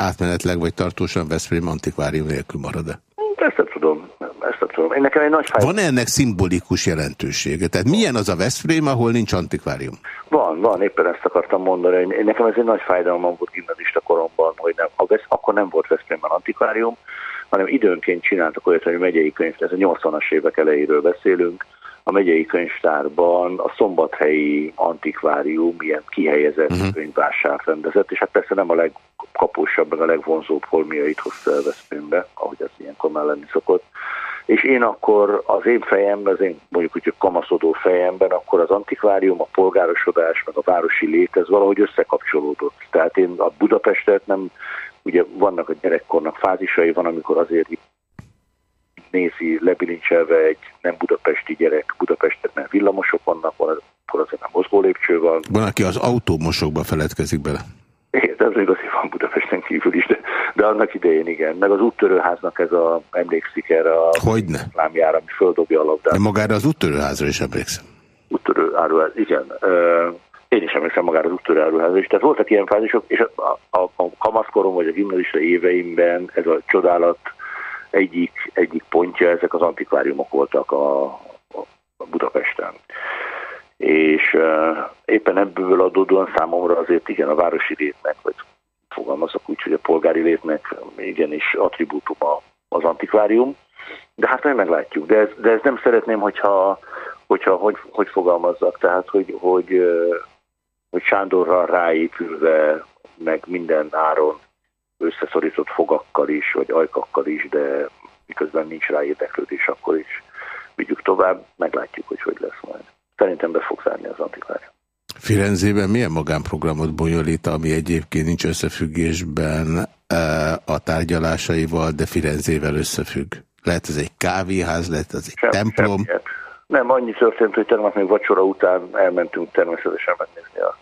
átmenetleg vagy tartósan Veszprém antikvárium nélkül marad-e? Ezt nem tudom. Ezt nem tudom. Én nekem egy nagy fáj... Van -e ennek szimbolikus jelentősége? Tehát milyen az a Veszprém, ahol nincs antikvárium? Van, van, éppen ezt akartam mondani. Én, nekem ez egy nagy fájdalmam volt gimnazista koromban, hogy nem, a Vesz, akkor nem volt Veszprémben antikvárium, hanem időnként csináltak olyat, hogy megyei könyv, ez a 80-as évek elejéről beszélünk, a megyei könyvtárban a szombathelyi antikvárium ilyen kihelyezett uh-huh. könyvvásárt rendezett, és hát persze nem a legkapósabb, meg a legvonzóbb holmiait hozta el Veszprémbe, ahogy ez ilyenkor már lenni szokott. És én akkor az én fejemben, az én mondjuk úgy kamaszodó fejemben, akkor az antikvárium, a polgárosodás, meg a városi lét, ez valahogy összekapcsolódott. Tehát én a Budapestet nem, ugye vannak a gyerekkornak fázisai, van, amikor azért itt nézi lebilincselve egy nem budapesti gyerek Budapestet, mert villamosok vannak, van, akkor azért nem mozgó lépcső van. Van, aki az autómosokba feledkezik bele. Igen, ez még azért van Budapesten kívül is, de, de annak idején igen. Meg az úttörőháznak ez a, emlékszik erre a Hogyne? lámjára, ami földobja a labdát. De magára az úttörőházra is emlékszem. úttörő áruház, igen. Én is emlékszem magára az úttörő áruház is. Tehát voltak ilyen fázisok, és a, a, a kamaszkorom vagy a gimnazista éveimben ez a csodálat egyik, egyik pontja, ezek az antikváriumok voltak a, a Budapesten. És uh, éppen ebből adódóan számomra azért igen, a városi létnek, vagy fogalmazok úgy, hogy a polgári létnek igenis attribútuma az antikvárium, de hát majd meglátjuk. De ez, de ez nem szeretném, hogyha, hogyha hogy, hogy fogalmazzak, tehát hogy, hogy, hogy Sándorral ráépülve, meg minden áron összeszorított fogakkal is, vagy ajkakkal is, de miközben nincs rá érdeklődés, akkor is vigyük tovább, meglátjuk, hogy hogy lesz majd. Szerintem be fog zárni az antikvárium. Firenzében milyen magánprogramot bonyolít, ami egyébként nincs összefüggésben e, a tárgyalásaival, de Firenzével összefügg? Lehet ez egy kávéház, lehet ez egy Sem, templom? Semmiet. Nem, annyi történt, hogy tegnap még vacsora után elmentünk természetesen megnézni a,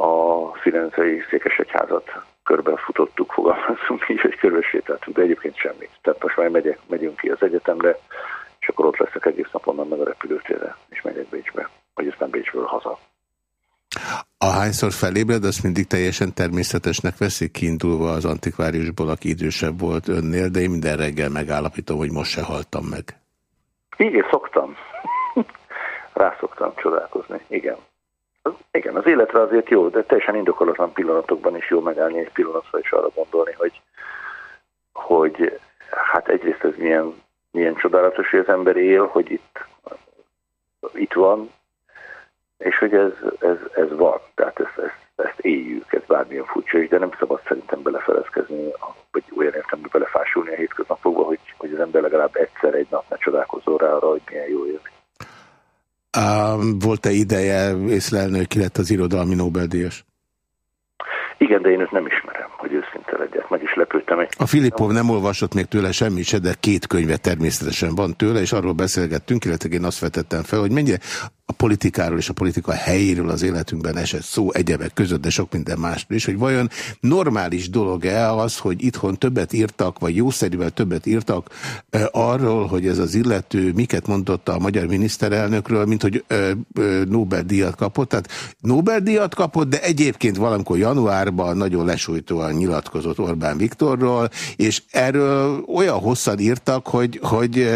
a Firenzei székesegyházat. Körben futottuk, fogalmazunk így, hogy körbe sétáltunk, de egyébként semmit. Tehát most már megyek, megyünk ki az egyetemre, és akkor ott leszek egész nap onnan meg a repülőtérre, és megyek Bécsbe, vagy aztán Bécsből haza. Ahányszor felébred, azt mindig teljesen természetesnek veszik kiindulva az antikváriusból, aki idősebb volt önnél, de én minden reggel megállapítom, hogy most se haltam meg. Igen, szoktam. Rá szoktam csodálkozni, igen. Igen, az életre azért jó, de teljesen indokolatlan pillanatokban is jó megállni egy pillanatra és arra gondolni, hogy, hogy hát egyrészt ez milyen, milyen csodálatos, hogy az ember él, hogy itt, itt van, és hogy ez, ez, ez van, tehát ezt, ezt, ezt éljük, ez bármilyen furcsa is, de nem szabad szerintem belefelezkezni, vagy olyan értelemben belefásulni a hétköznapokba, hogy, hogy az ember legalább egyszer egy nap ne csodálkozzon rá arra, hogy milyen jó élni. Volt-e ideje észlelni, hogy ki lett az irodalmi Nobel-díjas? Igen, de én őt nem ismerem, hogy őszinte legyek. Meg is lepődtem. Egy... A Filipov nem olvasott még tőle semmit se, de két könyve természetesen van tőle, és arról beszélgettünk, illetve én azt vetettem fel, hogy mennyire a politikáról és a politika helyéről az életünkben esett szó egyebek között, de sok minden másról is, hogy vajon normális dolog-e az, hogy itthon többet írtak, vagy jószerűvel többet írtak e, arról, hogy ez az illető miket mondott a magyar miniszterelnökről, mint hogy e, Nobel-díjat kapott. Tehát Nobel-díjat kapott, de egyébként valamikor januárban nagyon lesújtóan nyilatkozott Orbán Viktorról, és erről olyan hosszan írtak, hogy, hogy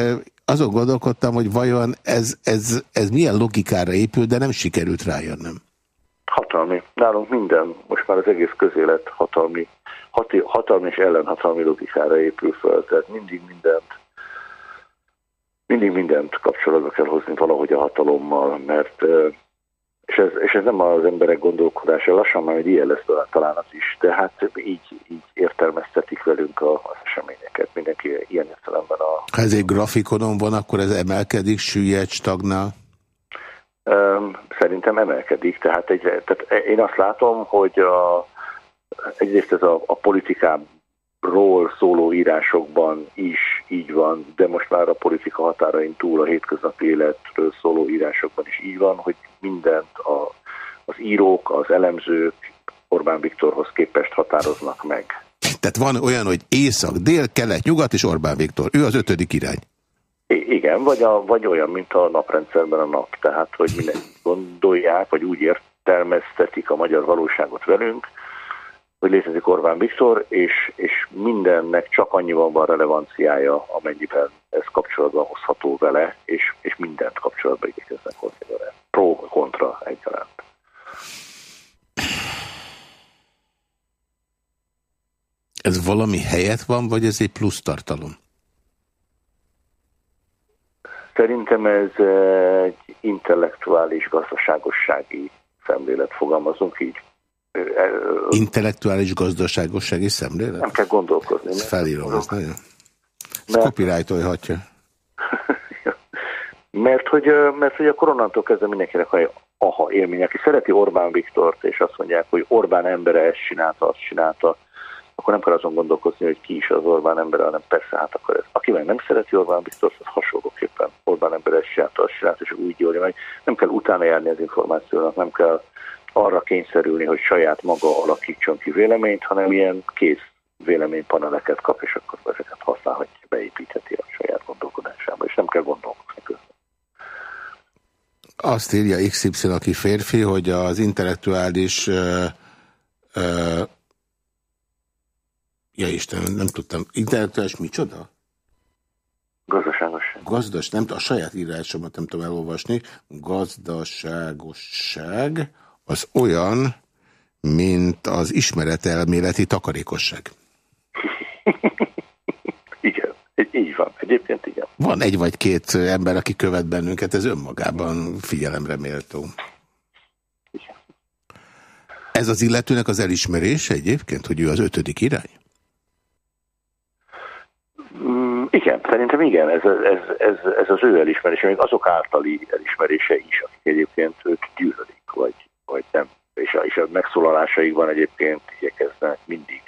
azon gondolkodtam, hogy vajon ez, ez, ez milyen logikára épül, de nem sikerült rájönnöm. Hatalmi. Nálunk minden, most már az egész közélet hatalmi, hati, hatalmi és ellenhatalmi logikára épül fel, tehát mindig mindent mindig mindent kapcsolatba kell hozni valahogy a hatalommal, mert és ez, és ez nem az emberek gondolkodása, lassan egy ilyen lesz talán az is, de hát így, így értelmeztetik velünk a, az eseményeket, mindenki ilyen értelemben a... Ha ez egy grafikonon van, akkor ez emelkedik, süllyed, stagnál? Szerintem emelkedik, tehát, egy, tehát én azt látom, hogy a, egyrészt ez a, a politikában ról szóló írásokban is így van, de most már a politika határain túl a hétköznapi életről szóló írásokban is így van, hogy mindent a, az írók, az elemzők Orbán Viktorhoz képest határoznak meg. Tehát van olyan, hogy észak, dél, kelet, nyugat és Orbán Viktor. Ő az ötödik irány. I igen, vagy, a, vagy olyan, mint a naprendszerben a nap. Tehát, hogy mindenki gondolják, vagy úgy értelmeztetik a magyar valóságot velünk, hogy létezik Orbán Viktor, és, és mindennek csak annyiban van relevanciája, amennyiben ez kapcsolatban hozható vele, és, és mindent kapcsolatban igyekeznek hozni vele. Pro, kontra egyaránt. Ez valami helyet van, vagy ez egy plusz tartalom? Szerintem ez egy intellektuális, gazdaságossági szemlélet, fogalmazunk így. Intellektuális gazdaságossági szemlélet? Nem kell gondolkozni. Ezt felírom, ez nagyon... Ezt mert... copyrightolhatja. mert, hogy, mert hogy a koronától kezdve mindenkinek a aha élmény, aki szereti Orbán Viktort, és azt mondják, hogy Orbán embere ezt csinálta, azt csinálta, akkor nem kell azon gondolkozni, hogy ki is az Orbán embere, hanem persze hát akkor ez. Aki meg nem szereti Orbán Viktort, az hasonlóképpen Orbán embere ezt csinálta, azt csinálta, és úgy jól meg. Nem kell utána járni az információnak, nem kell arra kényszerülni, hogy saját maga alakítson ki véleményt, hanem ilyen kész véleménypaneleket kap, és akkor ezeket használhatja, beépítheti a saját gondolkodásába, és nem kell gondolkozni közben. Azt írja XY, aki férfi, hogy az intellektuális uh, uh, ja Isten, nem tudtam, intellektuális micsoda? Gazdaságosság. Gazdas, nem a saját írásomat nem tudom elolvasni. Gazdaságosság az olyan, mint az ismeretelméleti takarékosság. igen, így van. Egyébként igen. Van egy vagy két ember, aki követ bennünket, ez önmagában figyelemre méltó. Igen. Ez az illetőnek az elismerése egyébként, hogy ő az ötödik irány? Mm, igen, szerintem igen, ez, ez, ez, ez az ő elismerése, még azok általi elismerése is, akik egyébként őt gyűlölik, vagy, vagy nem. És a, és a megszólalásaikban egyébként igyekeznek mindig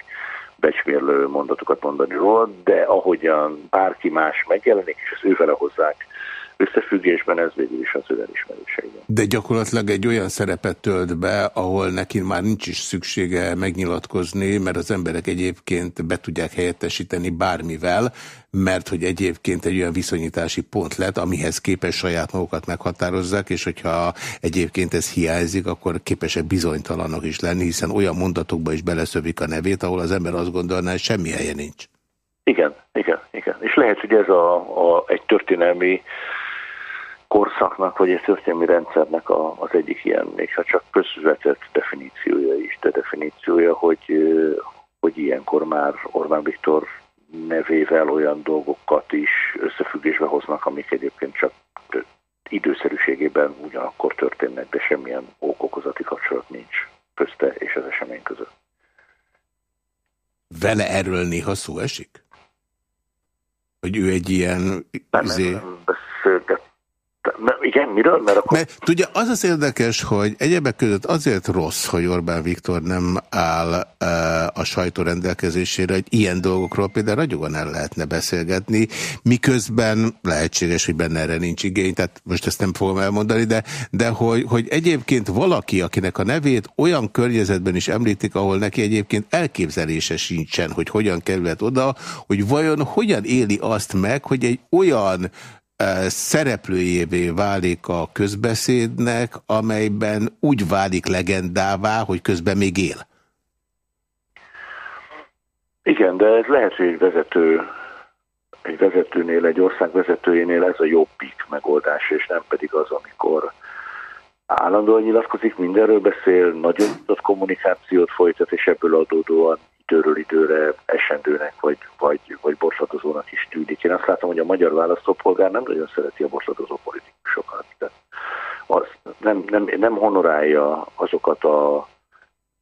becsmérlő mondatokat mondani róla, de ahogyan bárki más megjelenik, és az ő vele hozzák összefüggésben ez végül is az ő elismerőségben. De gyakorlatilag egy olyan szerepet tölt be, ahol neki már nincs is szüksége megnyilatkozni, mert az emberek egyébként be tudják helyettesíteni bármivel, mert hogy egyébként egy olyan viszonyítási pont lett, amihez képes saját magukat meghatározzák, és hogyha egyébként ez hiányzik, akkor képesek bizonytalanok is lenni, hiszen olyan mondatokba is beleszövik a nevét, ahol az ember azt gondolná, hogy semmi helye nincs. Igen, igen, igen. És lehet, hogy ez a, a, egy történelmi korszaknak, vagy egy történelmi rendszernek a, az egyik ilyen, még ha csak közvetett definíciója is, de definíciója, hogy, hogy ilyenkor már Orbán Viktor nevével olyan dolgokat is összefüggésbe hoznak, amik egyébként csak időszerűségében ugyanakkor történnek, de semmilyen okokozati kapcsolat nincs közte és az esemény között. Vele erről néha szó esik? Hogy ő egy ilyen... Nem, izé... nem, nem beszélget, igen, miről? Mert, akkor... Mert tudja, az az érdekes, hogy egyebek között azért rossz, hogy Orbán Viktor nem áll e, a sajtó rendelkezésére, hogy ilyen dolgokról például ragyogan el lehetne beszélgetni, miközben lehetséges, hogy benne erre nincs igény, tehát most ezt nem fogom elmondani, de, de hogy, hogy egyébként valaki, akinek a nevét olyan környezetben is említik, ahol neki egyébként elképzelése sincsen, hogy hogyan kerülhet oda, hogy vajon hogyan éli azt meg, hogy egy olyan szereplőjévé válik a közbeszédnek, amelyben úgy válik legendává, hogy közben még él. Igen, de ez lehet, hogy egy vezető, egy vezetőnél, egy ország vezetőjénél ez a jobbik megoldás, és nem pedig az, amikor állandóan nyilatkozik, mindenről beszél, nagyon nyitott kommunikációt folytat, és ebből adódóan időről időre esendőnek vagy, vagy, vagy borslatozónak is tűnik. Én azt látom, hogy a magyar választópolgár nem nagyon szereti a borslatozó politikusokat. De az nem, nem, nem honorálja azokat a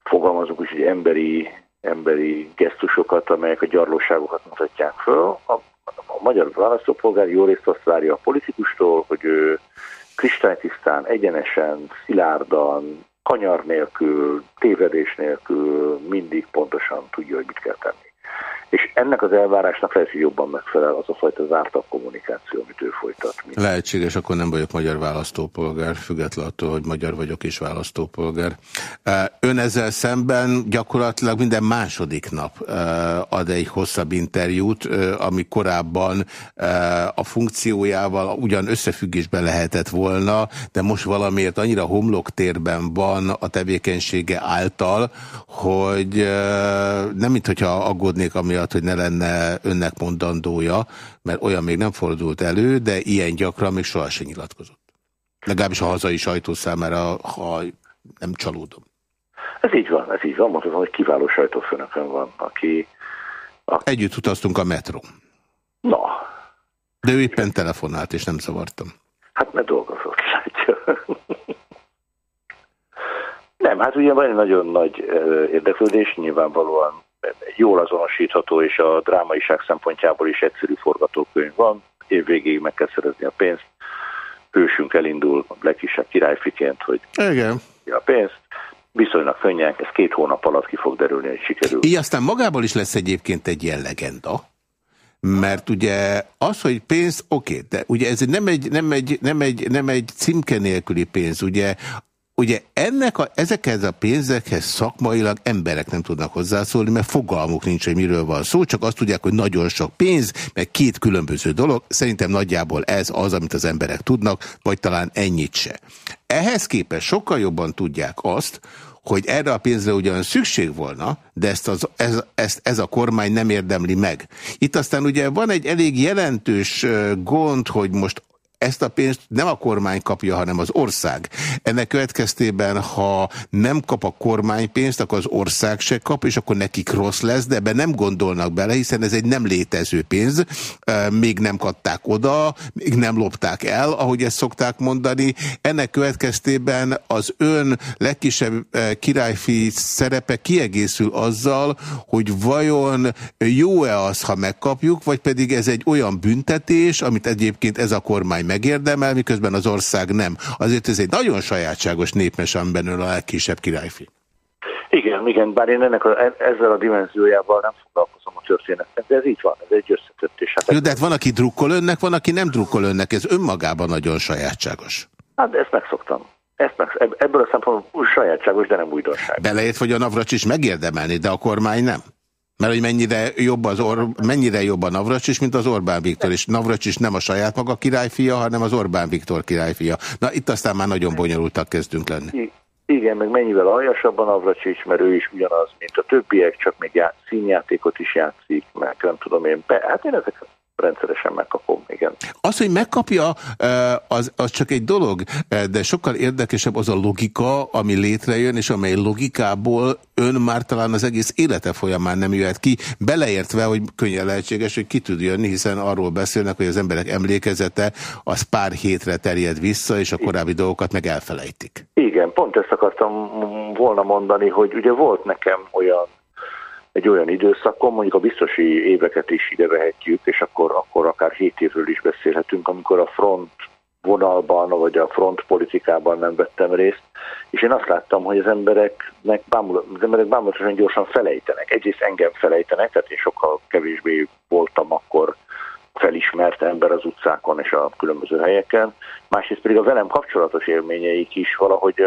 fogalmazunk is, hogy emberi, emberi gesztusokat, amelyek a gyarlóságokat mutatják föl. A, a magyar választópolgár jó részt azt várja a politikustól, hogy ő kristálytisztán, egyenesen, szilárdan, kanyar nélkül, tévedés nélkül mindig pontosan tudja, hogy mit kell tenni. És ennek az elvárásnak lehet, hogy jobban megfelel az a fajta zártabb kommunikáció, amit ő folytat. Mint. Lehetséges, akkor nem vagyok magyar választópolgár, függetlenül attól, hogy magyar vagyok és választópolgár. Ön ezzel szemben gyakorlatilag minden második nap ad egy hosszabb interjút, ami korábban a funkciójával ugyan összefüggésben lehetett volna, de most valamiért annyira homloktérben van a tevékenysége által, hogy nem mintha aggódnék ami miatt, hogy ne lenne önnek mondandója, mert olyan még nem fordult elő, de ilyen gyakran még sohasem nyilatkozott. Legalábbis a hazai sajtó számára, ha nem csalódom. Ez így van, ez így van. Mondhatom, hogy kiváló sajtófőnökön van, aki... aki... Együtt utaztunk a metró. Na. De ő éppen telefonált, és nem zavartam. Hát mert dolgozott, látja. nem, hát ugye van egy nagyon nagy érdeklődés, nyilvánvalóan jól azonosítható, és a drámaiság szempontjából is egyszerű forgatókönyv van. Év végéig meg kell szerezni a pénzt. Hősünk elindul a legkisebb királyfiként, hogy Igen. a pénzt. Viszonylag könnyen, ez két hónap alatt ki fog derülni, hogy sikerül. Így aztán magából is lesz egyébként egy ilyen legenda. Mert ugye az, hogy pénz, oké, de ugye ez nem egy, nem egy, nem egy, nem egy címke nélküli pénz, ugye ugye ennek a, ezekhez a pénzekhez szakmailag emberek nem tudnak hozzászólni, mert fogalmuk nincs, hogy miről van szó, csak azt tudják, hogy nagyon sok pénz, meg két különböző dolog. Szerintem nagyjából ez az, amit az emberek tudnak, vagy talán ennyit se. Ehhez képest sokkal jobban tudják azt, hogy erre a pénzre ugyan szükség volna, de ezt, az, ez, ezt ez a kormány nem érdemli meg. Itt aztán ugye van egy elég jelentős gond, hogy most ezt a pénzt nem a kormány kapja, hanem az ország. Ennek következtében, ha nem kap a kormány pénzt, akkor az ország se kap, és akkor nekik rossz lesz, de ebben nem gondolnak bele, hiszen ez egy nem létező pénz, még nem kapták oda, még nem lopták el, ahogy ezt szokták mondani. Ennek következtében az ön legkisebb királyfi szerepe kiegészül azzal, hogy vajon jó-e az, ha megkapjuk, vagy pedig ez egy olyan büntetés, amit egyébként ez a kormány megérdemel, miközben az ország nem. Azért ez egy nagyon sajátságos népmes, amiben a legkisebb királyfi. Igen, igen, bár én ennek a, e- ezzel a dimenziójával nem foglalkozom a történetnek, de ez így van, ez egy összetett. És hát Jó, de hát van, aki drukkol önnek, van, aki nem drukkol önnek, ez önmagában nagyon sajátságos. Hát ezt megszoktam. Ezt meg, ebből a szempontból sajátságos, de nem újdonság. Beleért, hogy a Navracs is megérdemelni, de a kormány nem? Mert hogy mennyire jobb, az Or mennyire jobb a Navracsis, mint az Orbán Viktor, és Navracsis nem a saját maga királyfia, hanem az Orbán Viktor királyfia. Na itt aztán már nagyon bonyolultak kezdünk lenni. Igen, meg mennyivel aljasabb a Navracsics, mert ő is ugyanaz, mint a többiek, csak még já színjátékot is játszik, meg nem tudom én. Be, hát én ezeket rendszeresen megkapom, igen. Az, hogy megkapja, az, az csak egy dolog, de sokkal érdekesebb az a logika, ami létrejön, és amely logikából ön már talán az egész élete folyamán nem jöhet ki, beleértve, hogy könnyen lehetséges, hogy ki tud jönni, hiszen arról beszélnek, hogy az emberek emlékezete az pár hétre terjed vissza, és a korábbi dolgokat meg elfelejtik. Igen, pont ezt akartam volna mondani, hogy ugye volt nekem olyan egy olyan időszakon, mondjuk a biztosi éveket is ide vehetjük, és akkor, akkor akár hét évről is beszélhetünk, amikor a front vonalban, vagy a front politikában nem vettem részt, és én azt láttam, hogy az embereknek bámul, az emberek bámulatosan gyorsan felejtenek. Egyrészt engem felejtenek, tehát én sokkal kevésbé voltam akkor felismert ember az utcákon és a különböző helyeken, másrészt pedig a velem kapcsolatos élményeik is valahogy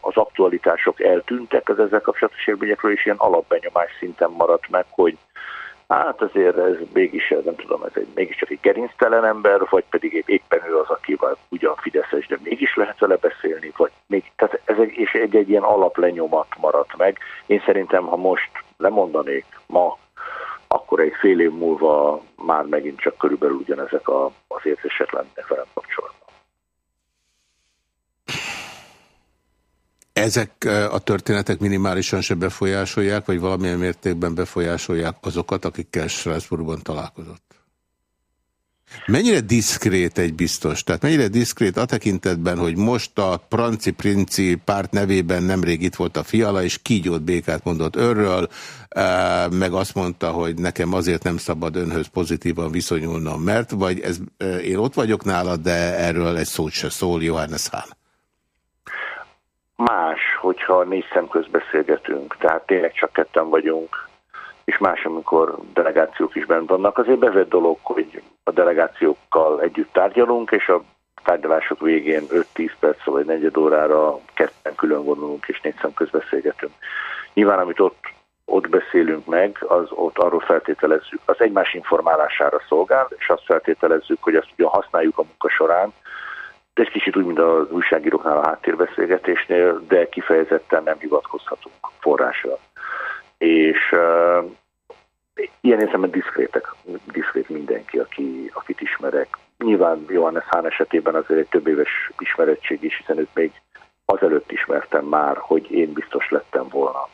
az aktualitások eltűntek az ezzel kapcsolatos élményekről, és ilyen alapbenyomás szinten maradt meg, hogy hát azért ez mégis, nem tudom, ez egy, mégiscsak egy gerinctelen ember, vagy pedig éppen ő az, akivel ugyan Fideszes, de mégis lehet vele beszélni, vagy még, tehát ez egy, és egy, egy ilyen alaplenyomat maradt meg. Én szerintem, ha most lemondanék ma akkor egy fél év múlva már megint csak körülbelül ugyanezek a, az érzések lennének velem kapcsolatban. Ezek a történetek minimálisan se befolyásolják, vagy valamilyen mértékben befolyásolják azokat, akikkel Strasbourgban találkozott? Mennyire diszkrét egy biztos? Tehát mennyire diszkrét a tekintetben, hogy most a Pranci Princi párt nevében nemrég itt volt a fiala, és kígyót békát mondott örről, eh, meg azt mondta, hogy nekem azért nem szabad önhöz pozitívan viszonyulnom, mert vagy ez, eh, én ott vagyok nála, de erről egy szót se szól Johannes Hahn. Más, hogyha négy szem beszélgetünk, tehát tényleg csak ketten vagyunk, és más, amikor delegációk is bent vannak. Azért bevett dolog, hogy a delegációkkal együtt tárgyalunk, és a tárgyalások végén 5-10 perc vagy negyed órára ketten külön vonulunk és négy szem közbeszélgetünk. Nyilván, amit ott, ott beszélünk meg, az ott arról feltételezzük, az egymás informálására szolgál, és azt feltételezzük, hogy azt ugyan használjuk a munka során, de egy kicsit úgy, mint az újságíróknál a háttérbeszélgetésnél, de kifejezetten nem hivatkozhatunk forrásra és uh, ilyen értelemben diszkrétek, diszkrét mindenki, aki, akit ismerek. Nyilván Johannes Hán esetében azért egy több éves ismerettség is, hiszen őt még azelőtt ismertem már, hogy én biztos lettem volna.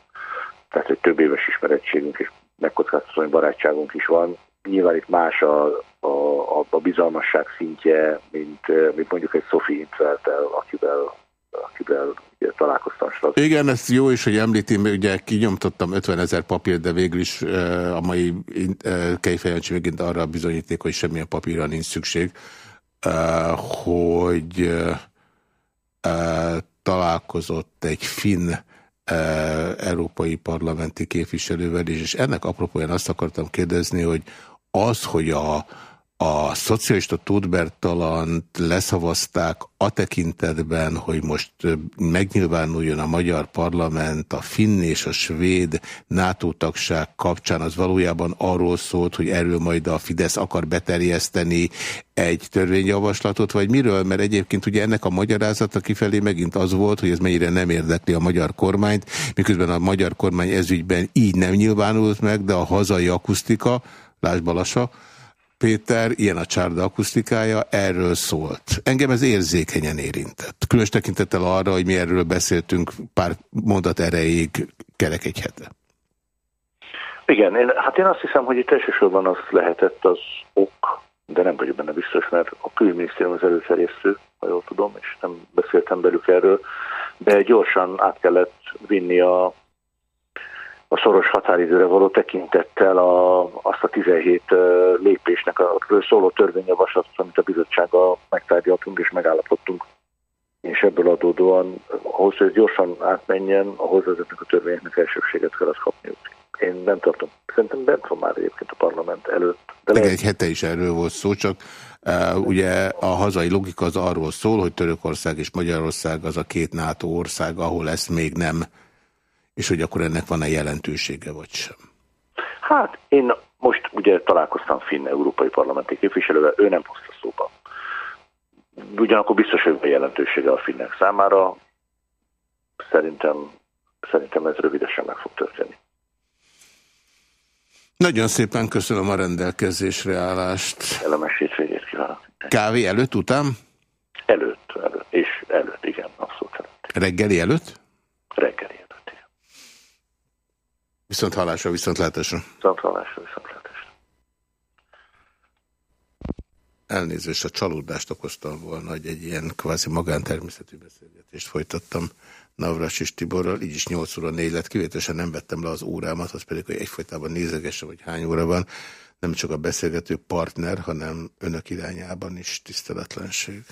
Tehát egy több éves ismerettségünk és megkockáztató barátságunk is van. Nyilván itt más a, a, a bizalmasság szintje, mint, mint mondjuk egy Sophie Intveltel, akivel akivel találkoztam. Igen, ez jó is, hogy említi, ugye kinyomtottam 50 ezer papírt, de végül is a mai Kejfejancsi megint arra bizonyíték, hogy semmilyen papírra nincs szükség, hogy találkozott egy finn európai parlamenti képviselővel, és ennek apropóján azt akartam kérdezni, hogy az, hogy a a szocialista Tudbertalant leszavazták a tekintetben, hogy most megnyilvánuljon a magyar parlament a finn és a svéd NATO tagság kapcsán, az valójában arról szólt, hogy erről majd a Fidesz akar beterjeszteni egy törvényjavaslatot, vagy miről? Mert egyébként ugye ennek a magyarázata kifelé megint az volt, hogy ez mennyire nem érdekli a magyar kormányt, miközben a magyar kormány ezügyben így nem nyilvánult meg, de a hazai akusztika, Lásd Balasa, Péter, ilyen a csárda akusztikája, erről szólt. Engem ez érzékenyen érintett. Különös tekintettel arra, hogy mi erről beszéltünk pár mondat erejéig kerek egy hete. Igen, én, hát én azt hiszem, hogy itt elsősorban az lehetett az ok, de nem vagyok benne biztos, mert a külügyminisztérium az előterjesztő, ha jól tudom, és nem beszéltem belük erről, de gyorsan át kellett vinni a a szoros határidőre való tekintettel a, azt a 17 lépésnek a szóló törvényjavaslatot, amit a bizottsággal megtárgyaltunk és megállapodtunk. És ebből adódóan, ahhoz, hogy gyorsan átmenjen, ahhoz ezeknek a törvényeknek elsőbséget kell azt kapniuk. Én nem tartom. Szerintem bent van már egyébként a parlament előtt. De lehet... egy hete is erről volt szó, csak uh, ugye a hazai logika az arról szól, hogy Törökország és Magyarország az a két NATO ország, ahol ezt még nem és hogy akkor ennek van-e jelentősége, vagy sem? Hát én most ugye találkoztam finn európai parlamenti képviselővel, ő nem hozta szóba. Ugyanakkor biztos, hogy jelentősége a finnek számára. Szerintem, szerintem ez rövidesen meg fog történni. Nagyon szépen köszönöm a rendelkezésre állást. Elemes hétvégét kívánok. Kávé előtt, után? Előtt, előtt, és előtt, igen, abszolút előtt. Reggeli előtt? Reggeli. Viszont hallásra, viszont látásra. Viszont hallásra, viszont látásra. Elnézést, a csalódást okoztam volna, hogy egy ilyen kvázi magántermészetű beszélgetést folytattam Navras és Tiborral, így is 8 óra 4 lett, kivételesen nem vettem le az órámat, az pedig, hogy egyfolytában nézegesse, hogy hány óra van, nem csak a beszélgető partner, hanem önök irányában is tiszteletlenség.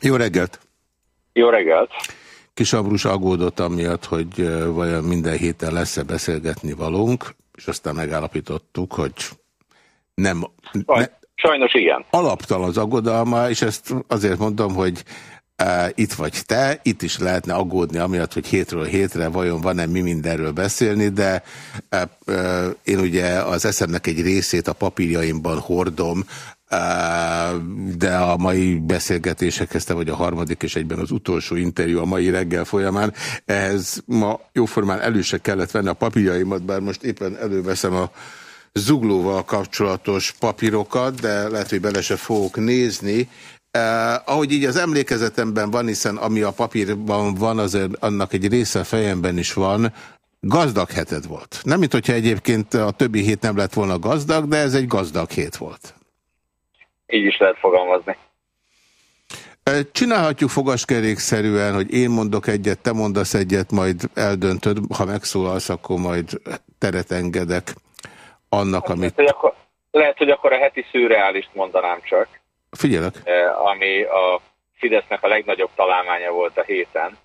Jó reggelt! Jó reggelt! Kis Ambrus aggódott amiatt, hogy vajon minden héten lesz-e beszélgetni valónk, és aztán megállapítottuk, hogy nem... Ne, Sajnos igen. Alaptalan az aggodalma, és ezt azért mondom, hogy itt vagy te, itt is lehetne aggódni amiatt, hogy hétről hétre vajon van-e mi mindenről beszélni, de én ugye az eszemnek egy részét a papírjaimban hordom, de a mai beszélgetésekhez, te vagy a harmadik és egyben az utolsó interjú a mai reggel folyamán. Ehhez ma jóformán elő se kellett venni a papírjaimat, bár most éppen előveszem a zuglóval kapcsolatos papírokat, de lehet, hogy bele se fogok nézni. Eh, ahogy így az emlékezetemben van, hiszen ami a papírban van, azért annak egy része fejemben is van, gazdag heted volt. Nem, mint hogyha egyébként a többi hét nem lett volna gazdag, de ez egy gazdag hét volt. Így is lehet fogalmazni. Csinálhatjuk fogaskerékszerűen, hogy én mondok egyet, te mondasz egyet, majd eldöntöd, ha megszólalsz, akkor majd teret engedek annak, hát, amit... Lehet hogy, akkor, lehet, hogy akkor a heti szürreálist mondanám csak. Figyelek. Ami a Fidesznek a legnagyobb találmánya volt a héten,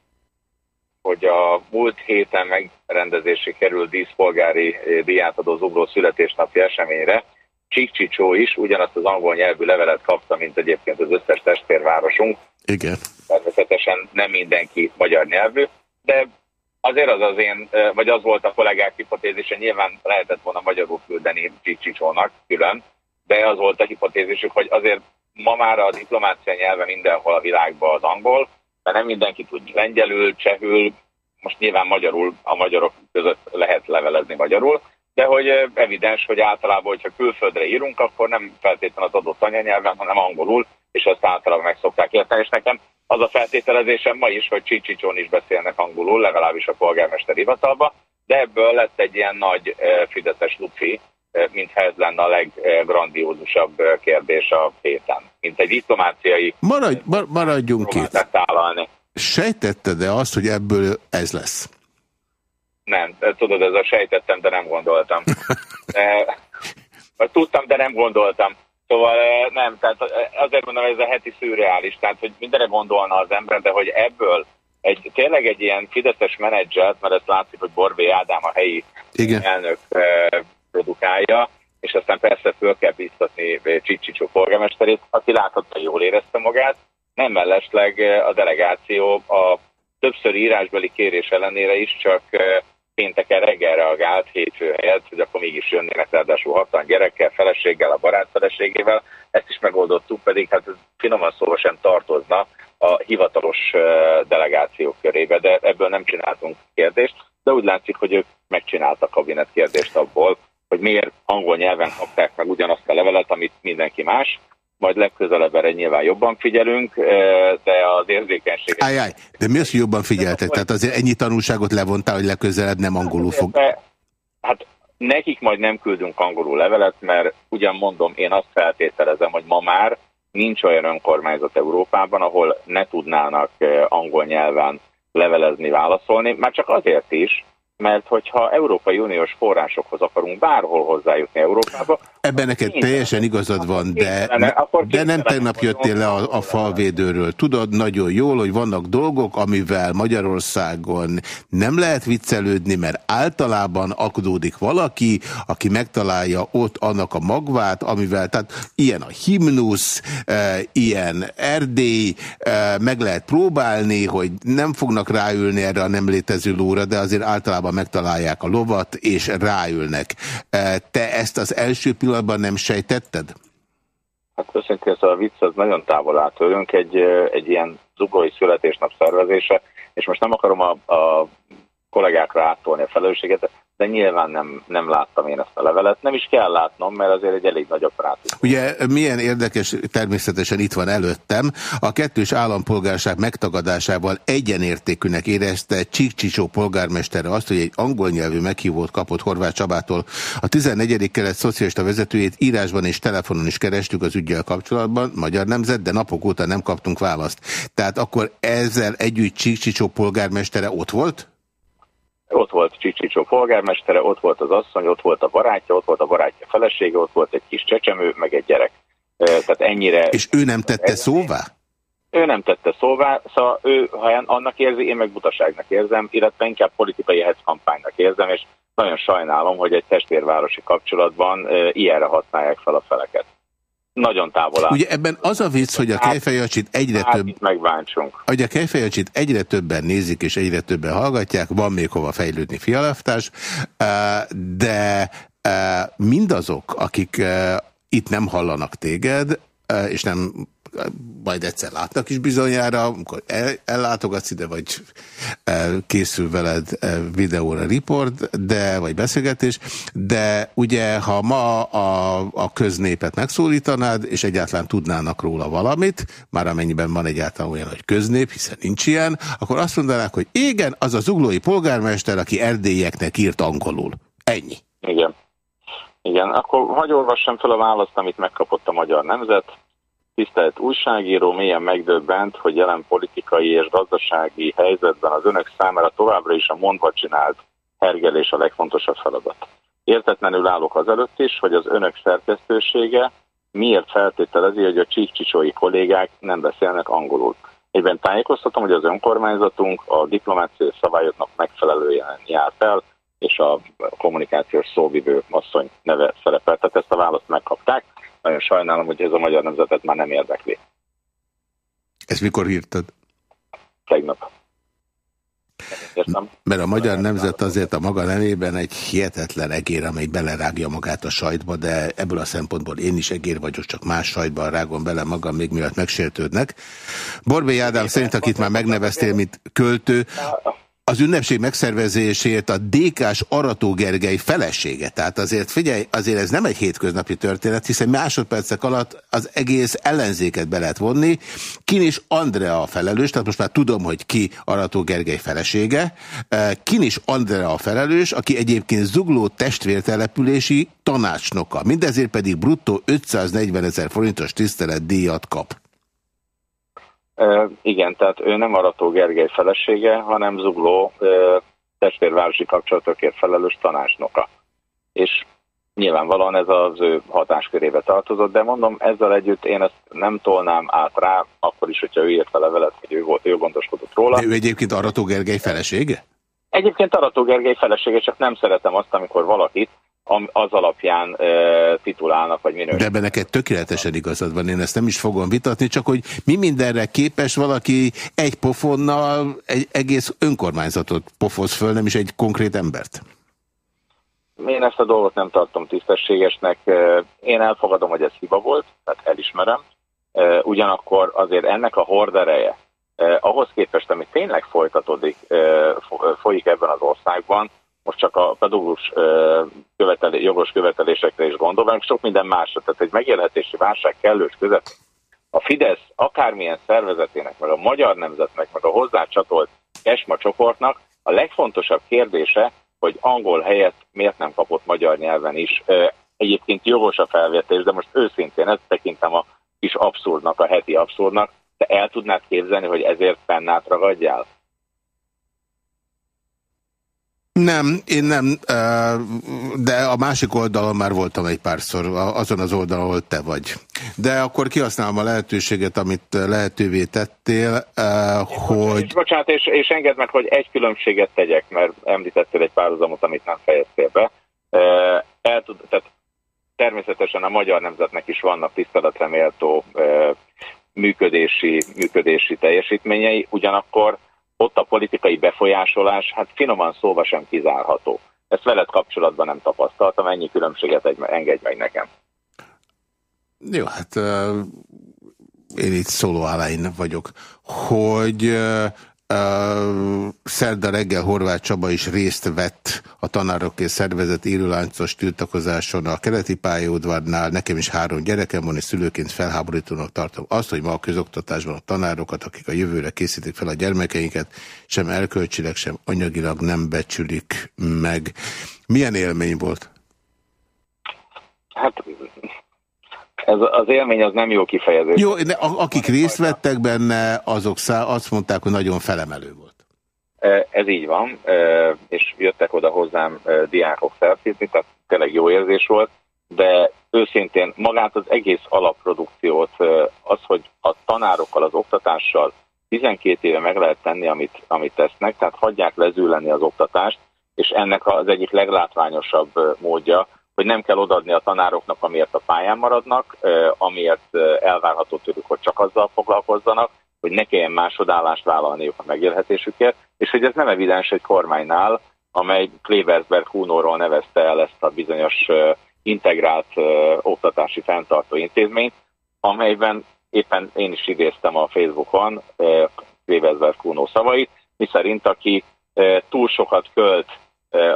hogy a múlt héten megrendezésre került díszpolgári díjátadó zugló születésnapi eseményre Csíkcsicsó is ugyanazt az angol nyelvű levelet kapta, mint egyébként az összes testvérvárosunk. Igen. Természetesen nem mindenki magyar nyelvű, de azért az az én, vagy az volt a kollégák hipotézise, nyilván lehetett volna magyarul küldeni Csíkcsicsónak külön, de az volt a hipotézisük, hogy azért ma már a diplomácia nyelve mindenhol a világban az angol, mert nem mindenki tud lengyelül, csehül, most nyilván magyarul, a magyarok között lehet levelezni magyarul, de hogy evidens, hogy általában, hogyha külföldre írunk, akkor nem feltétlenül az adott anyanyelven, hanem angolul, és azt általában meg szokták érteni, és nekem az a feltételezésem ma is, hogy Csicsicsón is beszélnek angolul, legalábbis a polgármester hivatalba, de ebből lett egy ilyen nagy fideszes lufi, mintha ez lenne a leggrandiózusabb kérdés a héten. Mint egy diplomáciai... Maradj, maradjunk itt. Sejtetted-e azt, hogy ebből ez lesz? Nem, tudod, ez a sejtettem, de nem gondoltam. vagy tudtam, de nem gondoltam. Szóval nem, tehát azért mondom, ez a heti szürreális, tehát hogy mindenre gondolna az ember, de hogy ebből egy, tényleg egy ilyen fideszes menedzsert, mert ezt látszik, hogy Borbé Ádám a helyi Igen. elnök produkálja, és aztán persze föl kell biztatni Csicsicsó polgármesterét, aki láthatta, jól érezte magát, nem mellesleg a delegáció a többször írásbeli kérés ellenére is csak pénteken reggel reagált hétfő helyett, hogy akkor mégis jönnének ráadásul hatan gyerekkel, feleséggel, a barát feleségével. Ezt is megoldottuk, pedig hát ez finoman szóval sem tartozna a hivatalos delegációk körébe, de ebből nem csináltunk kérdést, de úgy látszik, hogy ők megcsináltak kabinet kérdést abból, hogy miért angol nyelven kapták meg ugyanazt a levelet, amit mindenki más, majd legközelebb erre nyilván jobban figyelünk, de az érzékenység... Ajaj, de mi az, hogy jobban figyeltek? Tehát azért ennyi tanulságot levontál, hogy legközelebb nem angolul fog... Hát nekik majd nem küldünk angolul levelet, mert ugyan mondom, én azt feltételezem, hogy ma már nincs olyan önkormányzat Európában, ahol ne tudnának angol nyelven levelezni, válaszolni, már csak azért is, mert hogyha Európai Uniós forrásokhoz akarunk bárhol hozzájutni Európába... Ebben neked teljesen igazad van, de, de nem tegnap jöttél le a, a falvédőről. Tudod nagyon jól, hogy vannak dolgok, amivel Magyarországon nem lehet viccelődni, mert általában akadódik valaki, aki megtalálja ott annak a magvát, amivel, tehát ilyen a himnusz, e, ilyen Erdély, e, meg lehet próbálni, hogy nem fognak ráülni erre a nem létező lóra, de azért általában megtalálják a lovat, és ráülnek. E, te ezt az első pillanatban nem sejtetted? Hát köszönjük, ez a vicc az nagyon távol áll tőlünk, egy, egy ilyen zuglói születésnap szervezése, és most nem akarom a, a kollégákra áttolni a felelősséget, de nyilván nem, nem láttam én ezt a levelet. Nem is kell látnom, mert azért egy elég nagy operáció. Ugye milyen érdekes, természetesen itt van előttem, a kettős állampolgárság megtagadásával egyenértékűnek érezte Csíkcsicsó polgármestere azt, hogy egy angol nyelvű meghívót kapott Horváth Csabától. A 14. kelet szocialista vezetőjét írásban és telefonon is kerestük az ügyel kapcsolatban, Magyar Nemzet, de napok óta nem kaptunk választ. Tehát akkor ezzel együtt Csíkcsicsó polgármestere ott volt? Ott volt Csicsicsó polgármestere, ott volt az asszony, ott volt a barátja, ott volt a barátja felesége, ott volt egy kis csecsemő, meg egy gyerek. Tehát ennyire... És ő nem tette szóvá? Ő nem tette szóvá, szóval ő, ha annak érzi, én meg butaságnak érzem, illetve inkább politikai kampánynak érzem, és nagyon sajnálom, hogy egy testvérvárosi kapcsolatban ilyenre használják fel a feleket nagyon távol áll. Ugye ebben az a vicc, hogy a Kejfejacsit egyre hát több... megbántsunk. Hogy a Kejfejacsit egyre többen nézik és egyre többen hallgatják, van még hova fejlődni fialaftás, de mindazok, akik itt nem hallanak téged, és nem majd egyszer látnak is bizonyára, amikor el, ellátogatsz ide, vagy készül veled videóra riport, de, vagy beszélgetés, de ugye, ha ma a, a köznépet megszólítanád, és egyáltalán tudnának róla valamit, már amennyiben van egyáltalán olyan, hogy köznép, hiszen nincs ilyen, akkor azt mondanák, hogy igen, az az uglói polgármester, aki erdélyeknek írt angolul. Ennyi. Igen. Igen, akkor hagyj olvassam fel a választ, amit megkapott a Magyar Nemzet. Tisztelt újságíró, mélyen megdöbbent, hogy jelen politikai és gazdasági helyzetben az önök számára továbbra is a mondva csinált hergelés a legfontosabb feladat. Értetlenül állok az előtt is, hogy az önök szerkesztősége miért feltételezi, hogy a csíkcsicsói kollégák nem beszélnek angolul. Egyben tájékoztatom, hogy az önkormányzatunk a diplomáciai szabályoknak megfelelően jár fel, és a kommunikációs szóvivő asszony neve szerepel. Tehát ezt a választ megkapták. Nagyon sajnálom, hogy ez a magyar nemzetet már nem érdekli. Ezt mikor írtad? Tegnap. Értem. Mert a magyar nemzet azért a maga nevében egy hihetetlen egér, amely belerágja magát a sajtba, de ebből a szempontból én is egér vagyok, csak más sajtban rágom bele magam, még miatt megsértődnek. Borbély Ádám szerint, akit már megneveztél, mint költő, az ünnepség megszervezésért a DK-s Arató Gergely felesége. Tehát azért figyelj, azért ez nem egy hétköznapi történet, hiszen másodpercek alatt az egész ellenzéket be lehet vonni. Kin is Andrea a felelős, tehát most már tudom, hogy ki Arató Gergely felesége. Kin is Andrea a felelős, aki egyébként zugló testvértelepülési tanácsnoka. Mindezért pedig bruttó 540 ezer forintos tiszteletdíjat kap. Igen, tehát ő nem Arató Gergely felesége, hanem Zugló testvérvárosi kapcsolatokért felelős tanácsnoka. És nyilvánvalóan ez az ő hatáskörébe tartozott, de mondom, ezzel együtt én ezt nem tolnám át rá, akkor is, hogyha ő írt a levelet, hogy ő volt, ő gondoskodott róla. De ő egyébként Arató Gergely felesége? Egyébként Arató Gergely felesége, csak nem szeretem azt, amikor valakit az alapján e, titulálnak, vagy minősítenek. De ebben neked tökéletesen igazad van, én ezt nem is fogom vitatni, csak hogy mi mindenre képes valaki egy pofonnal egy egész önkormányzatot pofoz föl, nem is egy konkrét embert. Én ezt a dolgot nem tartom tisztességesnek. Én elfogadom, hogy ez hiba volt, tehát elismerem. Ugyanakkor azért ennek a hordereje, ahhoz képest, ami tényleg folytatódik, folyik ebben az országban, most csak a pedagógus követelé, jogos követelésekre is gondolunk, sok minden másra. Tehát egy megélhetési válság kellős között. A Fidesz akármilyen szervezetének, meg a magyar nemzetnek, meg a hozzácsatolt Esma csoportnak a legfontosabb kérdése, hogy angol helyett miért nem kapott magyar nyelven is. Egyébként jogos a felvetés, de most őszintén ezt tekintem a kis abszurdnak, a heti abszurdnak. Te el tudnád képzelni, hogy ezért fennát ragadjál? Nem, én nem, de a másik oldalon már voltam egy párszor, azon az oldalon, ahol te vagy. De akkor kihasználom a lehetőséget, amit lehetővé tettél, hogy... És, bocsánat, és, és engedd meg, hogy egy különbséget tegyek, mert említettél egy párhuzamot, amit nem fejeztél be. El tud, tehát természetesen a magyar nemzetnek is vannak tiszteletre méltó működési, működési teljesítményei, ugyanakkor ott a politikai befolyásolás, hát finoman szóva sem kizárható. Ezt veled kapcsolatban nem tapasztaltam, ennyi különbséget engedj meg nekem. Jó, hát uh, én itt szóló vagyok, hogy uh, Szerda reggel Horváth Csaba is részt vett a tanárokért szervezett élőláncos tiltakozáson a keleti pályaudvarnál. Nekem is három gyerekem van, és szülőként felháborítónak tartom azt, hogy ma a közoktatásban a tanárokat, akik a jövőre készítik fel a gyermekeinket, sem elkölcsileg, sem anyagilag nem becsülik meg. Milyen élmény volt? Hát ez, az élmény az nem jó kifejezés. Jó, de akik részt vettek benne, azok szá, azt mondták, hogy nagyon felemelő volt. Ez így van, és jöttek oda hozzám diákok szelfizni, tehát tényleg jó érzés volt, de őszintén magát az egész alapprodukciót, az, hogy a tanárokkal, az oktatással 12 éve meg lehet tenni, amit, amit tesznek, tehát hagyják lezűleni az oktatást, és ennek az egyik leglátványosabb módja, hogy nem kell odaadni a tanároknak, amiért a pályán maradnak, amiért elvárható tőlük, hogy csak azzal foglalkozzanak, hogy ne kelljen másodállást vállalniuk a megélhetésükért, és hogy ez nem evidens egy kormánynál, amely Klebersberg Hunóról nevezte el ezt a bizonyos integrált oktatási fenntartó intézményt, amelyben éppen én is idéztem a Facebookon Klebersberg Hunó szavait, miszerint aki túl sokat költ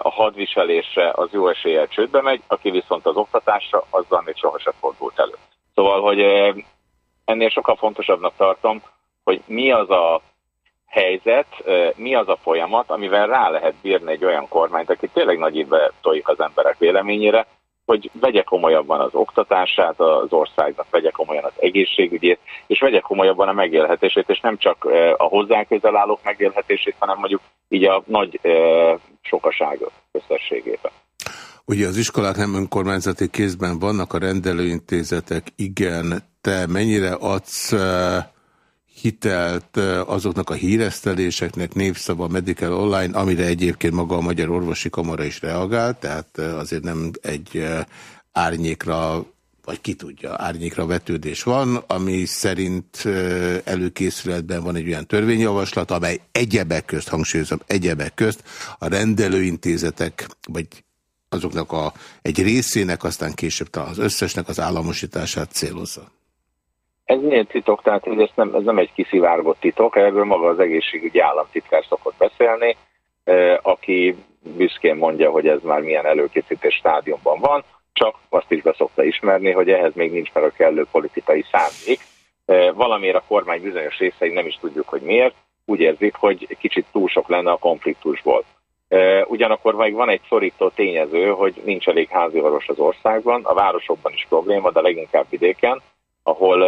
a hadviselésre az jó eséllyel csődbe megy, aki viszont az oktatásra, azzal még sohasem fordult elő. Szóval, hogy ennél sokkal fontosabbnak tartom, hogy mi az a helyzet, mi az a folyamat, amivel rá lehet bírni egy olyan kormányt, aki tényleg nagy időbe tojik az emberek véleményére, hogy vegye komolyabban az oktatását az országnak, vegye komolyan az egészségügyét, és vegye komolyabban a megélhetését, és nem csak a hozzá közel állók megélhetését, hanem mondjuk így a nagy sokaságot összességében. Ugye az iskolák nem önkormányzati kézben vannak, a rendelőintézetek igen. Te mennyire adsz hitelt azoknak a híreszteléseknek, népszava, Medical Online, amire egyébként maga a Magyar Orvosi Kamara is reagált, tehát azért nem egy árnyékra vagy ki tudja, árnyékra vetődés van, ami szerint előkészületben van egy olyan törvényjavaslat, amely egyebek közt, hangsúlyozom, egyebek közt a rendelőintézetek, vagy azoknak a, egy részének, aztán később talán az összesnek az államosítását célozza. Ez milyen titok, tehát ez nem, ez nem egy kiszivárgott titok, erről maga az egészségügyi államtitkár szokott beszélni, aki büszkén mondja, hogy ez már milyen előkészítés stádiumban van, csak azt is beszokta ismerni, hogy ehhez még nincs meg a kellő politikai szándék. Valamiért a kormány bizonyos részei nem is tudjuk, hogy miért, úgy érzik, hogy kicsit túl sok lenne a konfliktusból. Ugyanakkor még van egy szorító tényező, hogy nincs elég házi orvos az országban, a városokban is probléma, de leginkább vidéken, ahol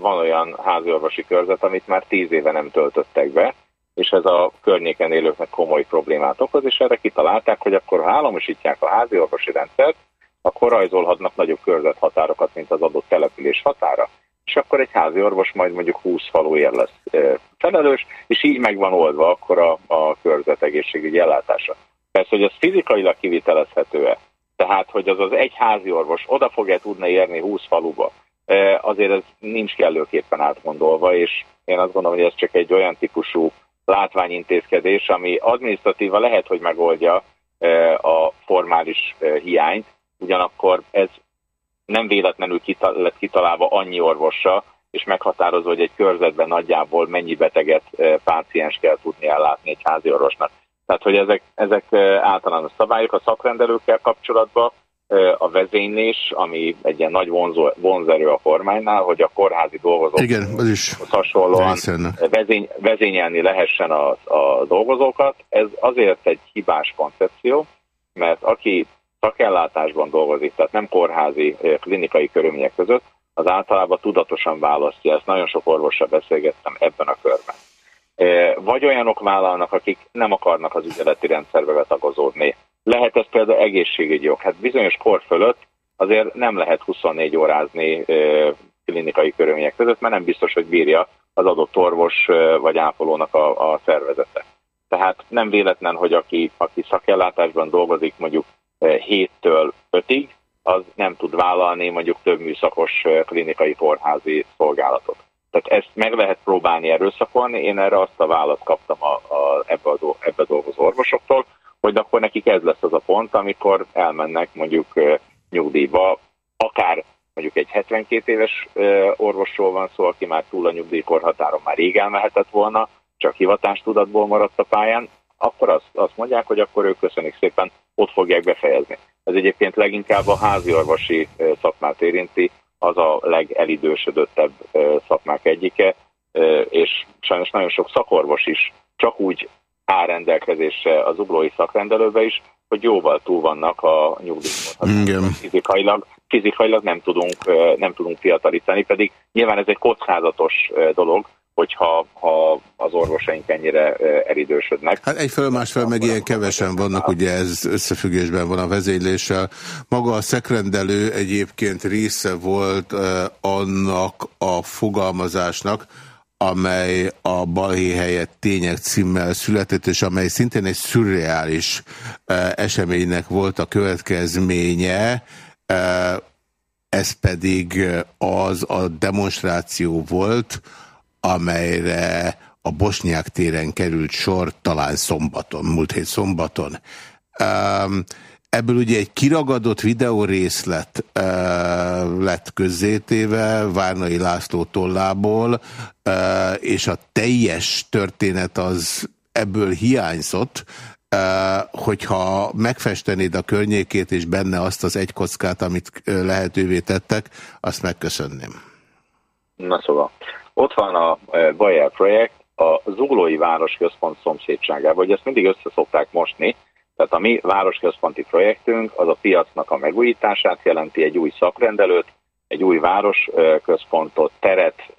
van olyan házi orvosi körzet, amit már tíz éve nem töltöttek be, és ez a környéken élőknek komoly problémát okoz, és erre kitalálták, hogy akkor ha államosítják a házi orvosi rendszert, akkor rajzolhatnak nagyobb körzethatárokat, mint az adott település határa. És akkor egy házi orvos majd mondjuk 20 faluért lesz felelős, és így meg van oldva akkor a, a körzet egészségügyi ellátása. Persze, hogy ez fizikailag kivitelezhető-e, tehát, hogy az az egy házi orvos oda fog-e tudni érni 20 faluba, azért ez nincs kellőképpen átgondolva, és én azt gondolom, hogy ez csak egy olyan típusú látványintézkedés, ami adminisztratíva lehet, hogy megoldja a formális hiányt, ugyanakkor ez nem véletlenül lett kitalálva annyi orvosa, és meghatározó, hogy egy körzetben nagyjából mennyi beteget, páciens kell tudni ellátni egy házi orvosnak. Tehát, hogy ezek, ezek általános szabályok a szakrendelőkkel kapcsolatban, a vezénylés, ami egy ilyen nagy vonzó, vonzerő a kormánynál, hogy a kórházi dolgozók Igen, az is hasonlóan vezény, vezényelni lehessen a, a dolgozókat. Ez azért egy hibás koncepció, mert aki szakellátásban dolgozik, tehát nem kórházi klinikai körülmények között, az általában tudatosan választja. Ezt nagyon sok orvossal beszélgettem ebben a körben. Vagy olyanok vállalnak, akik nem akarnak az ügyeleti rendszerbe betagozódni. Lehet ez például egészségügyi jog. Hát bizonyos kor fölött azért nem lehet 24 órázni klinikai körülmények között, mert nem biztos, hogy bírja az adott orvos vagy ápolónak a, a szervezete. Tehát nem véletlen, hogy aki, aki szakellátásban dolgozik mondjuk 7-től 5-ig, az nem tud vállalni mondjuk több műszakos klinikai kórházi szolgálatot. Tehát ezt meg lehet próbálni erőszakolni, én erre azt a választ kaptam a, a, ebbe, a, ebbe dolgozó orvosoktól, hogy akkor nekik ez lesz az a pont, amikor elmennek mondjuk nyugdíjba, akár mondjuk egy 72 éves orvosról van szó, aki már túl a nyugdíjkorhatáron már rég elmehetett volna, csak hivatástudatból maradt a pályán, akkor azt, azt mondják, hogy akkor ők köszönik szépen, ott fogják befejezni. Ez egyébként leginkább a háziorvosi szakmát érinti, az a legelidősödöttebb szakmák egyike, és sajnos nagyon sok szakorvos is csak úgy áll rendelkezésre az uglói szakrendelőbe is, hogy jóval túl vannak a nyugdíjban. Fizikailag, fizikailag nem tudunk, nem tudunk fiatalítani, pedig nyilván ez egy kockázatos dolog, hogyha ha az orvosaink ennyire elidősödnek. Hát egyfelől másfelől meg ilyen kevesen vannak, ugye ez összefüggésben van a vezényléssel. Maga a szekrendelő egyébként része volt annak a fogalmazásnak, amely a balhé helyett tények címmel született, és amely szintén egy szürreális eseménynek volt a következménye, ez pedig az a demonstráció volt, amelyre a Bosnyák téren került sor talán szombaton, múlt hét szombaton. Ebből ugye egy kiragadott videórészlet uh, lett közzétéve Várnai László tollából, uh, és a teljes történet az ebből hiányzott, uh, hogyha megfestenéd a környékét és benne azt az egy kockát, amit lehetővé tettek, azt megköszönném. Na szóval, ott van a e, Bayer projekt a Zuglói Városközpont szomszédságában, hogy ezt mindig összeszokták mosni, tehát a mi városközponti projektünk az a piacnak a megújítását jelenti egy új szakrendelőt, egy új városközpontot, teret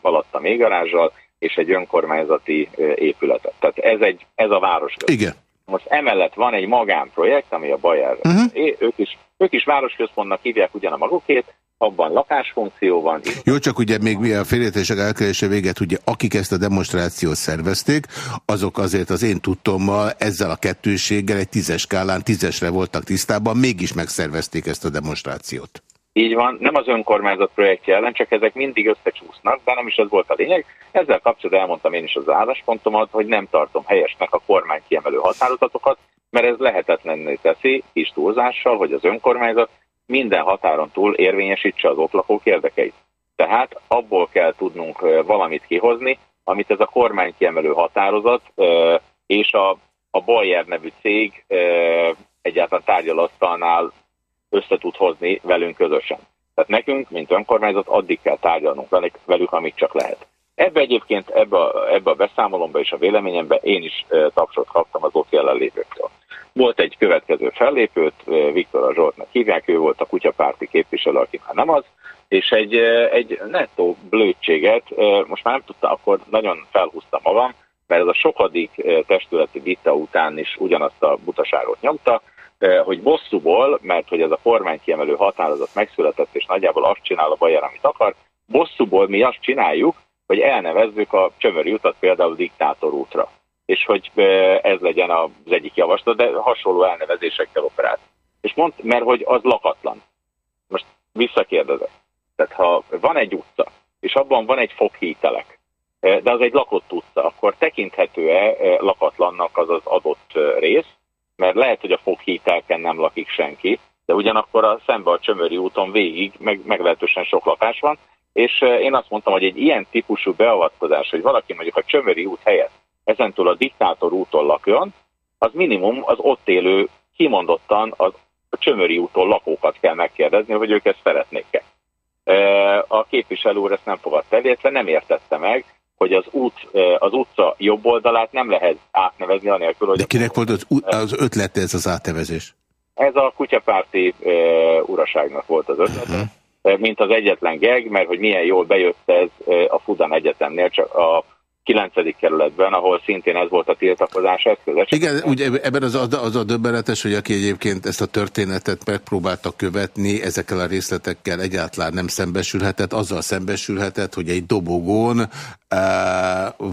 alatt a mélygarázsal, és egy önkormányzati épületet. Tehát ez, egy, ez a városközpont. Igen. Most emellett van egy magánprojekt, ami a Bayer. Uh -huh. ők, is, ők is városközpontnak hívják ugyan a magukét, abban lakásfunkció van. Jó, csak ugye még mi a félértések elkerése véget, ugye akik ezt a demonstrációt szervezték, azok azért az én tudtommal ezzel a kettőséggel egy tízes skálán tízesre voltak tisztában, mégis megszervezték ezt a demonstrációt. Így van, nem az önkormányzat projektje ellen, csak ezek mindig összecsúsznak, de nem is ez volt a lényeg. Ezzel kapcsolatban elmondtam én is az álláspontomat, hogy nem tartom helyesnek a kormány kiemelő határozatokat, mert ez lehetetlenné teszi kis túlzással, hogy az önkormányzat minden határon túl érvényesítse az ott lakók érdekeit. Tehát abból kell tudnunk valamit kihozni, amit ez a kormány kiemelő határozat és a, a Bayer nevű cég egyáltalán tárgyalasztalnál össze tud hozni velünk közösen. Tehát nekünk, mint önkormányzat, addig kell tárgyalnunk velük, amíg csak lehet. Ebbe egyébként, ebbe a, ebbe a beszámolomba és a véleményembe én is tapsot kaptam az ott jelenlévőktől. Volt egy következő fellépőt, Viktor Zsoltnak hívják, ő volt a kutyapárti képviselő, aki már nem az, és egy, egy nettó blödséget, most már nem tudtam, akkor nagyon felhúzta magam, mert ez a sokadik testületi vita után is ugyanazt a butaságot nyomta, hogy bosszúból, mert hogy ez a kormány kiemelő határozat megszületett, és nagyjából azt csinál a Bajer, amit akar, bosszúból mi azt csináljuk, hogy elnevezzük a csömöri utat például diktátor útra. És hogy ez legyen az egyik javaslat, de hasonló elnevezésekkel operált. És mond, mert hogy az lakatlan. Most visszakérdezek. Tehát ha van egy utca, és abban van egy foghítelek, de az egy lakott utca, akkor tekinthető-e lakatlannak az az adott rész, mert lehet, hogy a foghítelken nem lakik senki, de ugyanakkor a szembe a Csömöri úton végig meg, meglehetősen sok lakás van, és én azt mondtam, hogy egy ilyen típusú beavatkozás, hogy valaki mondjuk a Csömöri út helyett ezentúl a diktátor úton lakjon, az minimum az ott élő kimondottan az a Csömöri úton lakókat kell megkérdezni, hogy ők ezt szeretnék-e. A képviselő úr ezt nem fogadta el, illetve nem értette meg, hogy az, út, az utca jobb oldalát nem lehet átnevezni anélkül, hogy... De kinek volt az, az ötlete ez az átnevezés? Ez a kutyapárti uraságnak volt az ötlete. Uh -huh. Mint az egyetlen geg, mert hogy milyen jól bejött ez a Fudan Egyetemnél, csak a 9. kerületben, ahol szintén ez volt a tiltakozás eszköze. Igen, ugye ebben az, az a döbbenetes, hogy aki egyébként ezt a történetet megpróbálta követni, ezekkel a részletekkel egyáltalán nem szembesülhetett, azzal szembesülhetett, hogy egy dobogón uh,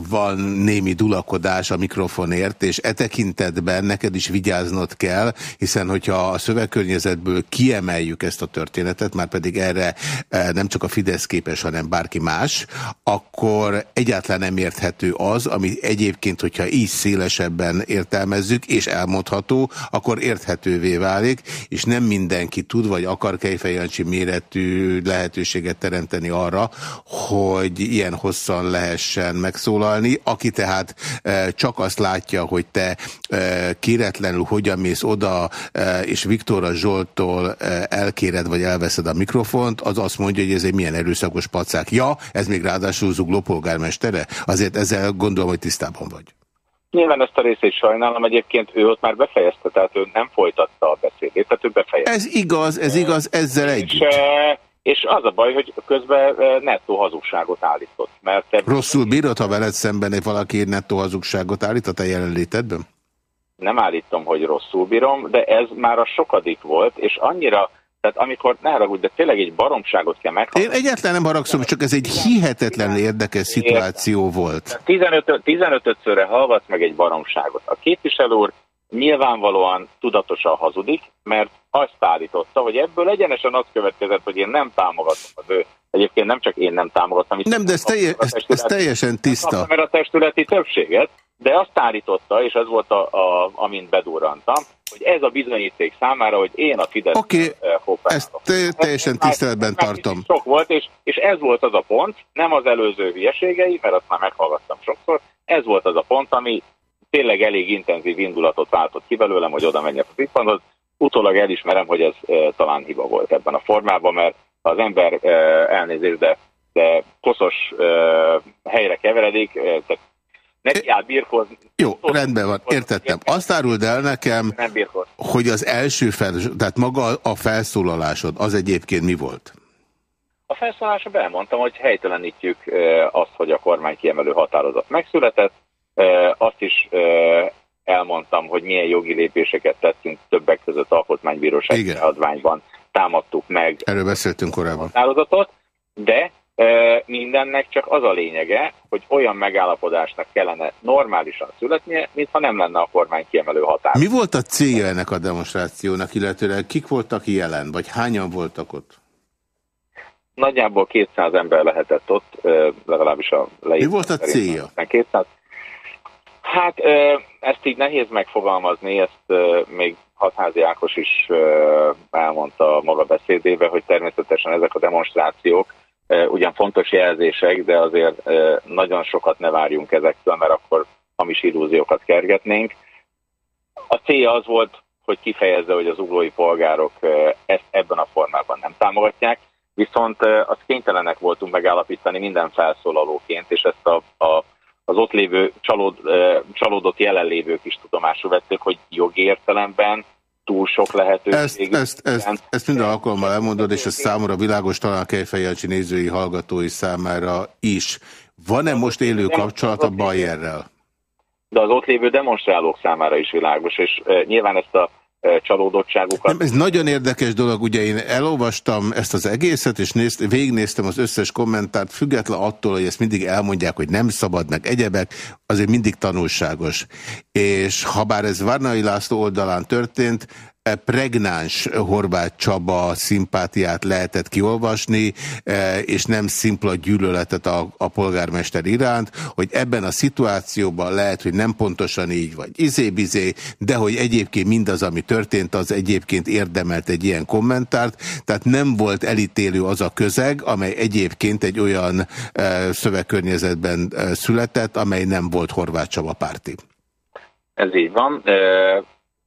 van némi dulakodás a mikrofonért, és e tekintetben neked is vigyáznod kell, hiszen hogyha a szövegkörnyezetből kiemeljük ezt a történetet, már pedig erre uh, nem csak a Fidesz képes, hanem bárki más, akkor egyáltalán nem ért érthető az, ami egyébként, hogyha így szélesebben értelmezzük, és elmondható, akkor érthetővé válik, és nem mindenki tud, vagy akar Kejfejancsi méretű lehetőséget teremteni arra, hogy ilyen hosszan lehessen megszólalni. Aki tehát e, csak azt látja, hogy te e, kéretlenül hogyan mész oda, e, és Viktora Zsoltól elkéred, vagy elveszed a mikrofont, az azt mondja, hogy ez egy milyen erőszakos pacák. Ja, ez még ráadásul zugló polgármestere. Azért azért ezzel gondolom, hogy tisztában vagy. Nyilván ezt a részét sajnálom, egyébként ő ott már befejezte, tehát ő nem folytatta a beszédét, tehát ő befejezte. Ez igaz, ez igaz, ezzel és, együtt. És az a baj, hogy közben nettó hazugságot állított. Mert Rosszul bírod, ha veled szemben valaki nettó hazugságot állított a jelenlétedben? Nem állítom, hogy rosszul bírom, de ez már a sokadik volt, és annyira tehát amikor, ne haragudj, de tényleg egy baromságot kell meghallgatni. Én egyáltalán nem haragszom, csak ez egy hihetetlen érdekes szituáció volt. 15, 15-szörre hallgatsz meg egy baromságot. A képviselő úr nyilvánvalóan tudatosan hazudik, mert azt állította, hogy ebből egyenesen az következett, hogy én nem támogatom az ő. Egyébként nem csak én nem támogatom. Nem, de ez, telje, ez, ez teljesen tiszta. Mert a testületi többséget, de azt állította, és ez volt, a, a, amint bedurrantam, hogy ez a bizonyíték számára, hogy én a Fidesz Oké, okay, ezt te, teljesen tiszteletben tartom. Sok volt, és, és ez volt az a pont, nem az előző hülyeségei, mert azt már meghallgattam sokszor, ez volt az a pont, ami tényleg elég intenzív indulatot váltott ki belőlem, hogy oda menjek a Pippanhoz. Utólag elismerem, hogy ez e, talán hiba volt ebben a formában, mert az ember e, elnézést, de, de koszos e, helyre keveredik, e, tehát neki áll birkozni. Jó, rendben van, értettem. Azt áruld el nekem, hogy az első fel, tehát maga a felszólalásod, az egyébként mi volt? A felszólalásban elmondtam, hogy helytelenítjük azt, hogy a kormány kiemelő határozat megszületett, azt is elmondtam, hogy milyen jogi lépéseket tettünk többek között alkotmánybírósági adványban támadtuk meg. Erről beszéltünk korábban. Határozatot, de mindennek csak az a lényege, hogy olyan megállapodásnak kellene normálisan születnie, mintha nem lenne a kormány kiemelő határ. Mi volt a célja ennek a demonstrációnak, illetőleg kik voltak jelen, vagy hányan voltak ott? nagyjából 200 ember lehetett ott, legalábbis a leírás. Mi volt a célja? 200. Hát ezt így nehéz megfogalmazni, ezt még Hatházi Ákos is elmondta maga beszédébe, hogy természetesen ezek a demonstrációk ugyan fontos jelzések, de azért nagyon sokat ne várjunk ezektől, mert akkor hamis illúziókat kergetnénk. A célja az volt, hogy kifejezze, hogy az uglói polgárok ezt ebben a formában nem támogatják, viszont azt kénytelenek voltunk megállapítani minden felszólalóként, és ezt a, a, az ott lévő csalód, csalódott jelenlévők is tudomásul vették, hogy jogi értelemben túl sok lehetőség. Ezt, ezt, ezt, ezt minden alkalommal elmondod, és ez számomra világos talán Kejfejancsi nézői, hallgatói számára is. Van-e most élő kapcsolat a Bayerrel? De az ott lévő demonstrálók számára is világos, és uh, nyilván ezt a csalódottságukat. Nem, ez nagyon érdekes dolog, ugye én elolvastam ezt az egészet, és nézt, végignéztem az összes kommentárt, független attól, hogy ezt mindig elmondják, hogy nem szabad, meg egyebek, azért mindig tanulságos. És ha bár ez Varnai László oldalán történt, pregnáns Horváth Csaba szimpátiát lehetett kiolvasni, e, és nem szimpla gyűlöletet a, a polgármester iránt, hogy ebben a szituációban lehet, hogy nem pontosan így vagy izébizé, de hogy egyébként mindaz, ami történt, az egyébként érdemelt egy ilyen kommentárt, tehát nem volt elítélő az a közeg, amely egyébként egy olyan e, szövegkörnyezetben e, született, amely nem volt Horváth Csaba párti. Ez így van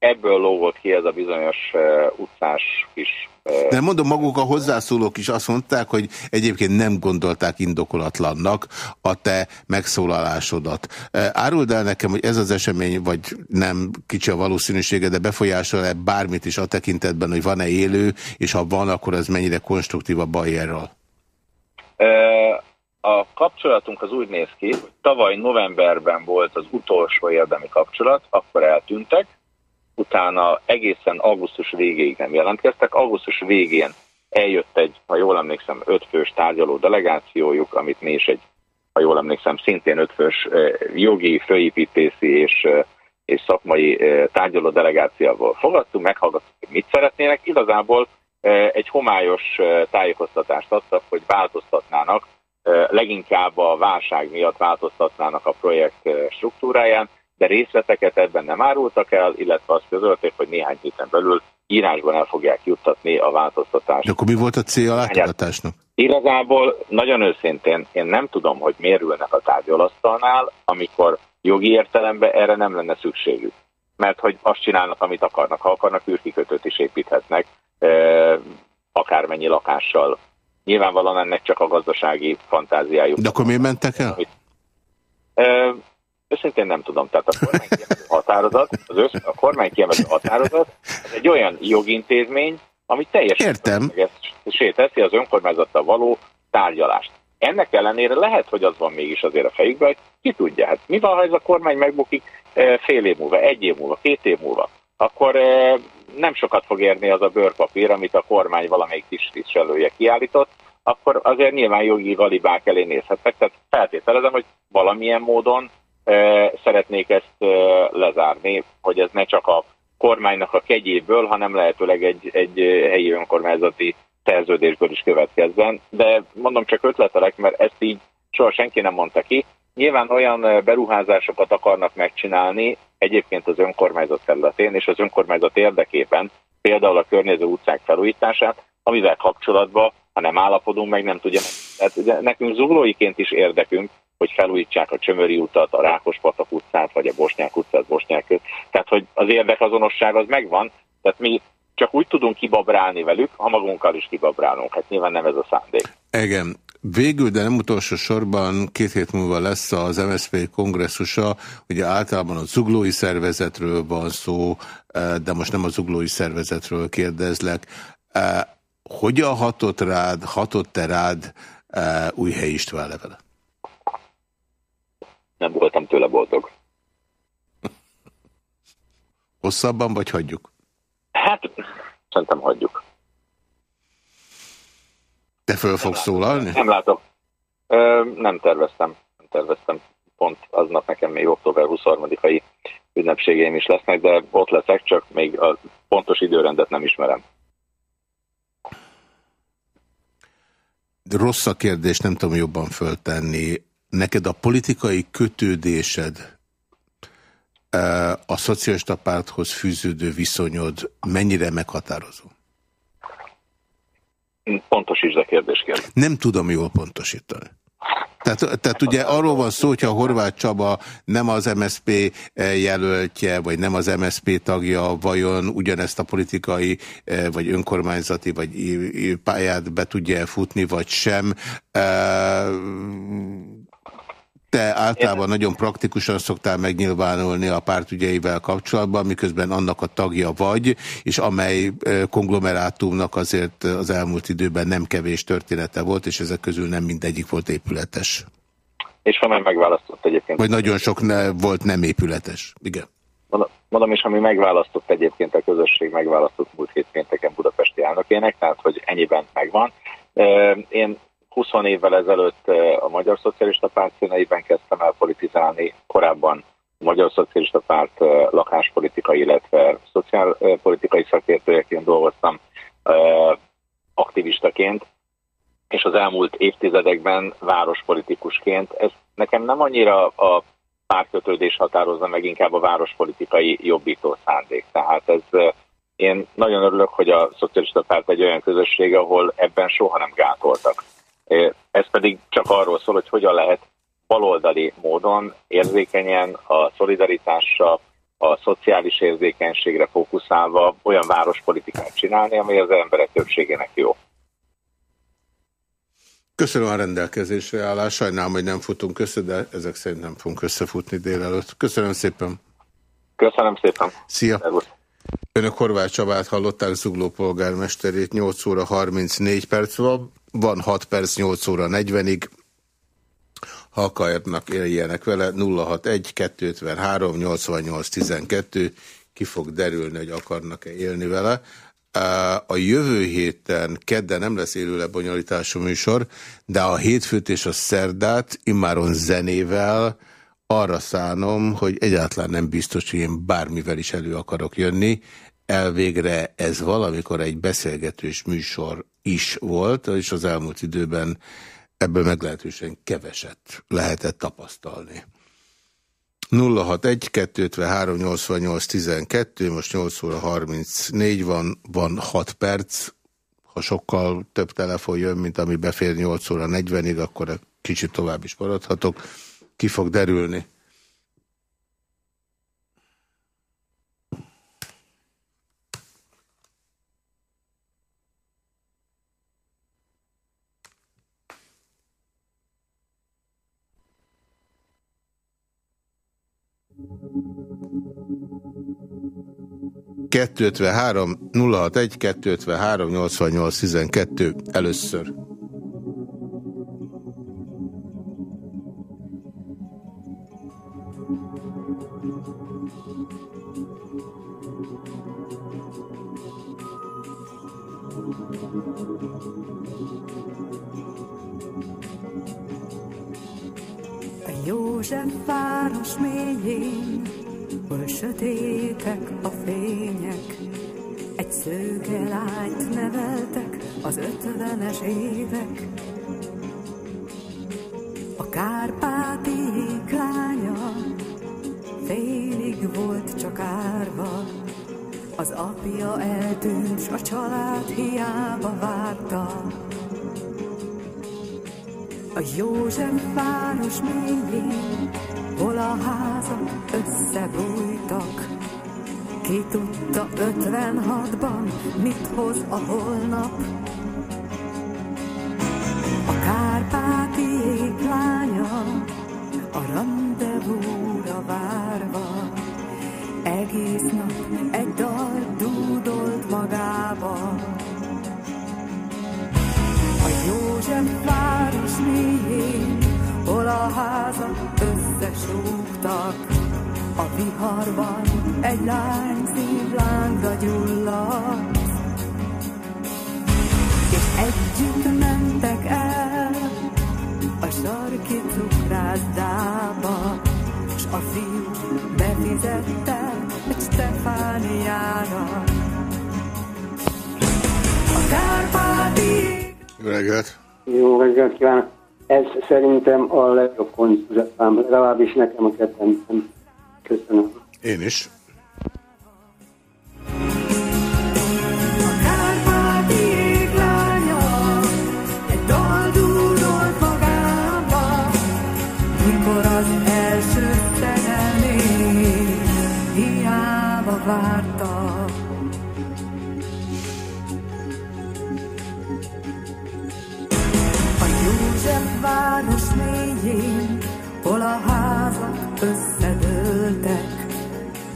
ebből lógott ki ez a bizonyos uh, utcás is. Uh, De mondom, maguk a hozzászólók is azt mondták, hogy egyébként nem gondolták indokolatlannak a te megszólalásodat. Uh, áruld el nekem, hogy ez az esemény, vagy nem kicsi a valószínűsége, de befolyásol-e bármit is a tekintetben, hogy van-e élő, és ha van, akkor az mennyire konstruktív a Bayerral? A kapcsolatunk az úgy néz ki, hogy tavaly novemberben volt az utolsó érdemi kapcsolat, akkor eltűntek, utána egészen augusztus végéig nem jelentkeztek. Augusztus végén eljött egy, ha jól emlékszem, ötfős tárgyaló delegációjuk, amit mi is egy, ha jól emlékszem, szintén ötfős jogi, főépítési és, és szakmai tárgyaló delegációval fogadtunk, meghallgattuk, hogy mit szeretnének. Igazából egy homályos tájékoztatást adtak, hogy változtatnának, leginkább a válság miatt változtatnának a projekt struktúráján, de részleteket ebben nem árultak el, illetve azt közölték, hogy néhány héten belül írásban el fogják juttatni a változtatást. De akkor mi volt a cél a látogatásnak? Igazából nagyon őszintén én nem tudom, hogy mérülnek a tárgyalasztalnál, amikor jogi értelemben erre nem lenne szükségük. Mert hogy azt csinálnak, amit akarnak. Ha akarnak, űrkikötőt is építhetnek, akármennyi lakással. Nyilvánvalóan ennek csak a gazdasági fantáziájuk. De akkor miért mentek el? Amit, Őszintén nem tudom. Tehát a kormány határozat, az össz, a kormány kiemelő határozat, ez egy olyan jogintézmény, ami teljesen Értem. teszi az önkormányzattal való tárgyalást. Ennek ellenére lehet, hogy az van mégis azért a fejükben, hogy ki tudja, hát mi van, ha ez a kormány megbukik eh, fél év múlva, egy év múlva, két év múlva, akkor eh, nem sokat fog érni az a bőrpapír, amit a kormány valamelyik tisztviselője kiállított, akkor azért nyilván jogi galibák elé nézhetnek. Tehát feltételezem, hogy valamilyen módon szeretnék ezt lezárni, hogy ez ne csak a kormánynak a kegyéből, hanem lehetőleg egy, egy helyi önkormányzati szerződésből is következzen. De mondom, csak ötletelek, mert ezt így soha senki nem mondta ki. Nyilván olyan beruházásokat akarnak megcsinálni, egyébként az önkormányzat területén és az önkormányzat érdekében, például a környező utcák felújítását, amivel kapcsolatban, ha nem állapodunk meg, nem tudja. Tehát nekünk zuglóiként is érdekünk, hogy felújítsák a Csömöri utat, a Rákospatak utcát, vagy a Bosnyák utcát, Bosnyák köt. Tehát, hogy az érdekazonosság az megvan, tehát mi csak úgy tudunk kibabrálni velük, ha magunkkal is kibabrálunk. Hát nyilván nem ez a szándék. Igen. Végül, de nem utolsó sorban két hét múlva lesz az MSZP kongresszusa, ugye általában a zuglói szervezetről van szó, eh, de most nem a zuglói szervezetről kérdezlek. Eh, hogyan hatott rád, hatott-e rád eh, Újhely István levele? Nem voltam tőle boldog. Hosszabban, vagy hagyjuk? Hát, szerintem hagyjuk. Te föl fogsz szólalni? Nem látok. Ö, nem terveztem. Nem terveztem. Pont aznap nekem még október 23-ai ünnepségeim is lesznek, de ott leszek, csak még a pontos időrendet nem ismerem. rossz a kérdés, nem tudom jobban föltenni. Neked a politikai kötődésed, a szocialista párthoz fűződő viszonyod mennyire meghatározó? Pontosítsd a kérdés, kérdés. Nem tudom jól pontosítani. Tehát, tehát ugye arról van szó, hogyha Horváth Csaba nem az MSP jelöltje, vagy nem az MSP tagja, vajon ugyanezt a politikai, vagy önkormányzati, vagy pályát be tudja futni, vagy sem. Te általában nagyon praktikusan szoktál megnyilvánulni a pártügyeivel kapcsolatban, miközben annak a tagja vagy, és amely konglomerátumnak azért az elmúlt időben nem kevés története volt, és ezek közül nem mindegyik volt épületes. És amely megválasztott egyébként. Vagy nagyon sok ne, volt nem épületes. Igen. Mondom, és ami megválasztott egyébként a közösség, megválasztott múlt hét pénteken budapesti elnökének, tehát hogy ennyiben megvan. Én 20 évvel ezelőtt a Magyar Szocialista Párt színeiben kezdtem el politizálni, korábban a Magyar Szocialista Párt lakáspolitikai, illetve szociálpolitikai szakértőjeként dolgoztam aktivistaként, és az elmúlt évtizedekben várospolitikusként. Ez nekem nem annyira a pártkötődés határozza meg, inkább a várospolitikai jobbító szándék. Tehát ez én nagyon örülök, hogy a Szocialista Párt egy olyan közösség, ahol ebben soha nem gátoltak. Ez pedig csak arról szól, hogy hogyan lehet baloldali módon érzékenyen a szolidaritásra, a szociális érzékenységre fókuszálva olyan várospolitikát csinálni, amely az emberek többségének jó. Köszönöm a rendelkezésre állás. Sajnálom, hogy nem futunk össze, de ezek szerint nem fogunk összefutni délelőtt. Köszönöm szépen. Köszönöm szépen. Szia. Szervusz. Önök Horváth Csabát hallották, Zugló polgármesterét, 8 óra 34 perc van. Van 6 perc, 8 óra 40-ig. Ha akarnak, éljenek vele. 061 253 88 12 ki fog derülni, hogy akarnak-e élni vele. A jövő héten, kedden nem lesz élő lebonyolítású műsor, de a hétfőt és a szerdát immáron zenével arra szánom, hogy egyáltalán nem biztos, hogy én bármivel is elő akarok jönni. Elvégre ez valamikor egy beszélgetős műsor is volt, és az elmúlt időben ebből meglehetősen keveset lehetett tapasztalni. 061 253 88 12, most 8 óra 34 van, van 6 perc, ha sokkal több telefon jön, mint ami befér 8 óra 40-ig, akkor kicsit tovább is maradhatok. Ki fog derülni? 253 061 253 88 12 először. József város mélyén hol sötétek a fények. Egy szőke lányt neveltek az ötvenes évek. A kárpáti lánya félig volt csak árva, az apja eltűnt, s a család hiába várta. A József város mélyén hol a házak összebújtak. Ki tudta 56-ban, mit hoz a holnap? Összesúgtak, a viharban egy lány szívlángra gyulladt. És együtt mentek el a sarki cukrászdába, s a fiú befizette egy Stefániára. A Kárpáti... Jó reggelt! Jó reggelt kívánok! Ez szerintem a legjobb koncertám, legalábbis nekem a kedvencem. Köszönöm. Én is. Város mélyén, hol a házak összedőltek,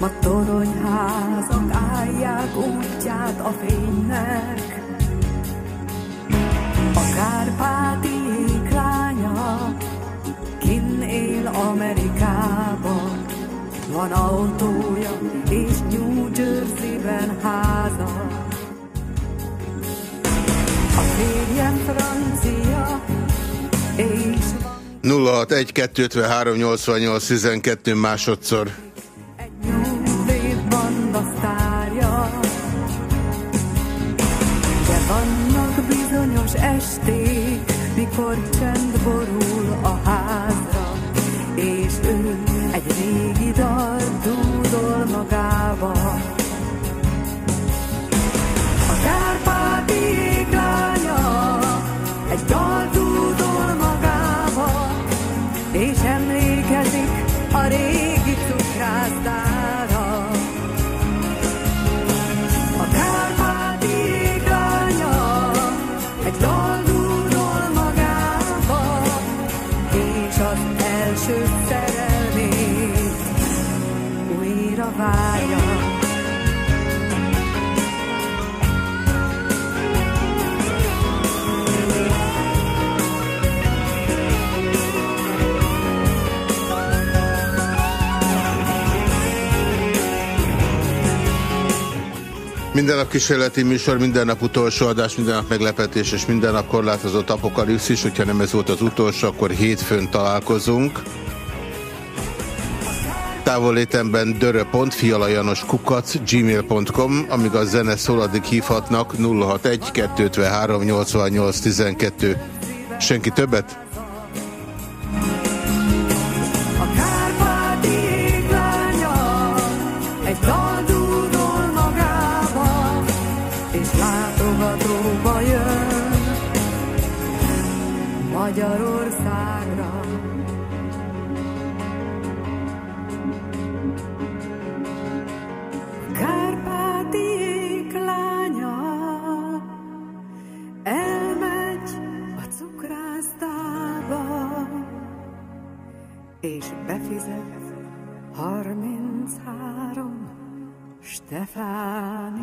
Ma toronyházak állják útját a fénynek. A Kárpáti éklánya kin él Amerikában. Van autója és New Jersey-ben háza. A férjem francia 061 253 88 12 másodszor. Várja. Minden nap kísérleti műsor, minden nap utolsó adás, minden nap meglepetés és minden nap korlátozott apokalipszis. Hogyha nem ez volt az utolsó, akkor hétfőn találkozunk. Távolétemben dörö.fialajanos kukac gmail.com, amíg a zene szól, addig hívhatnak 061 253 88 12. Senki többet? A és befizet 33 Stefániára.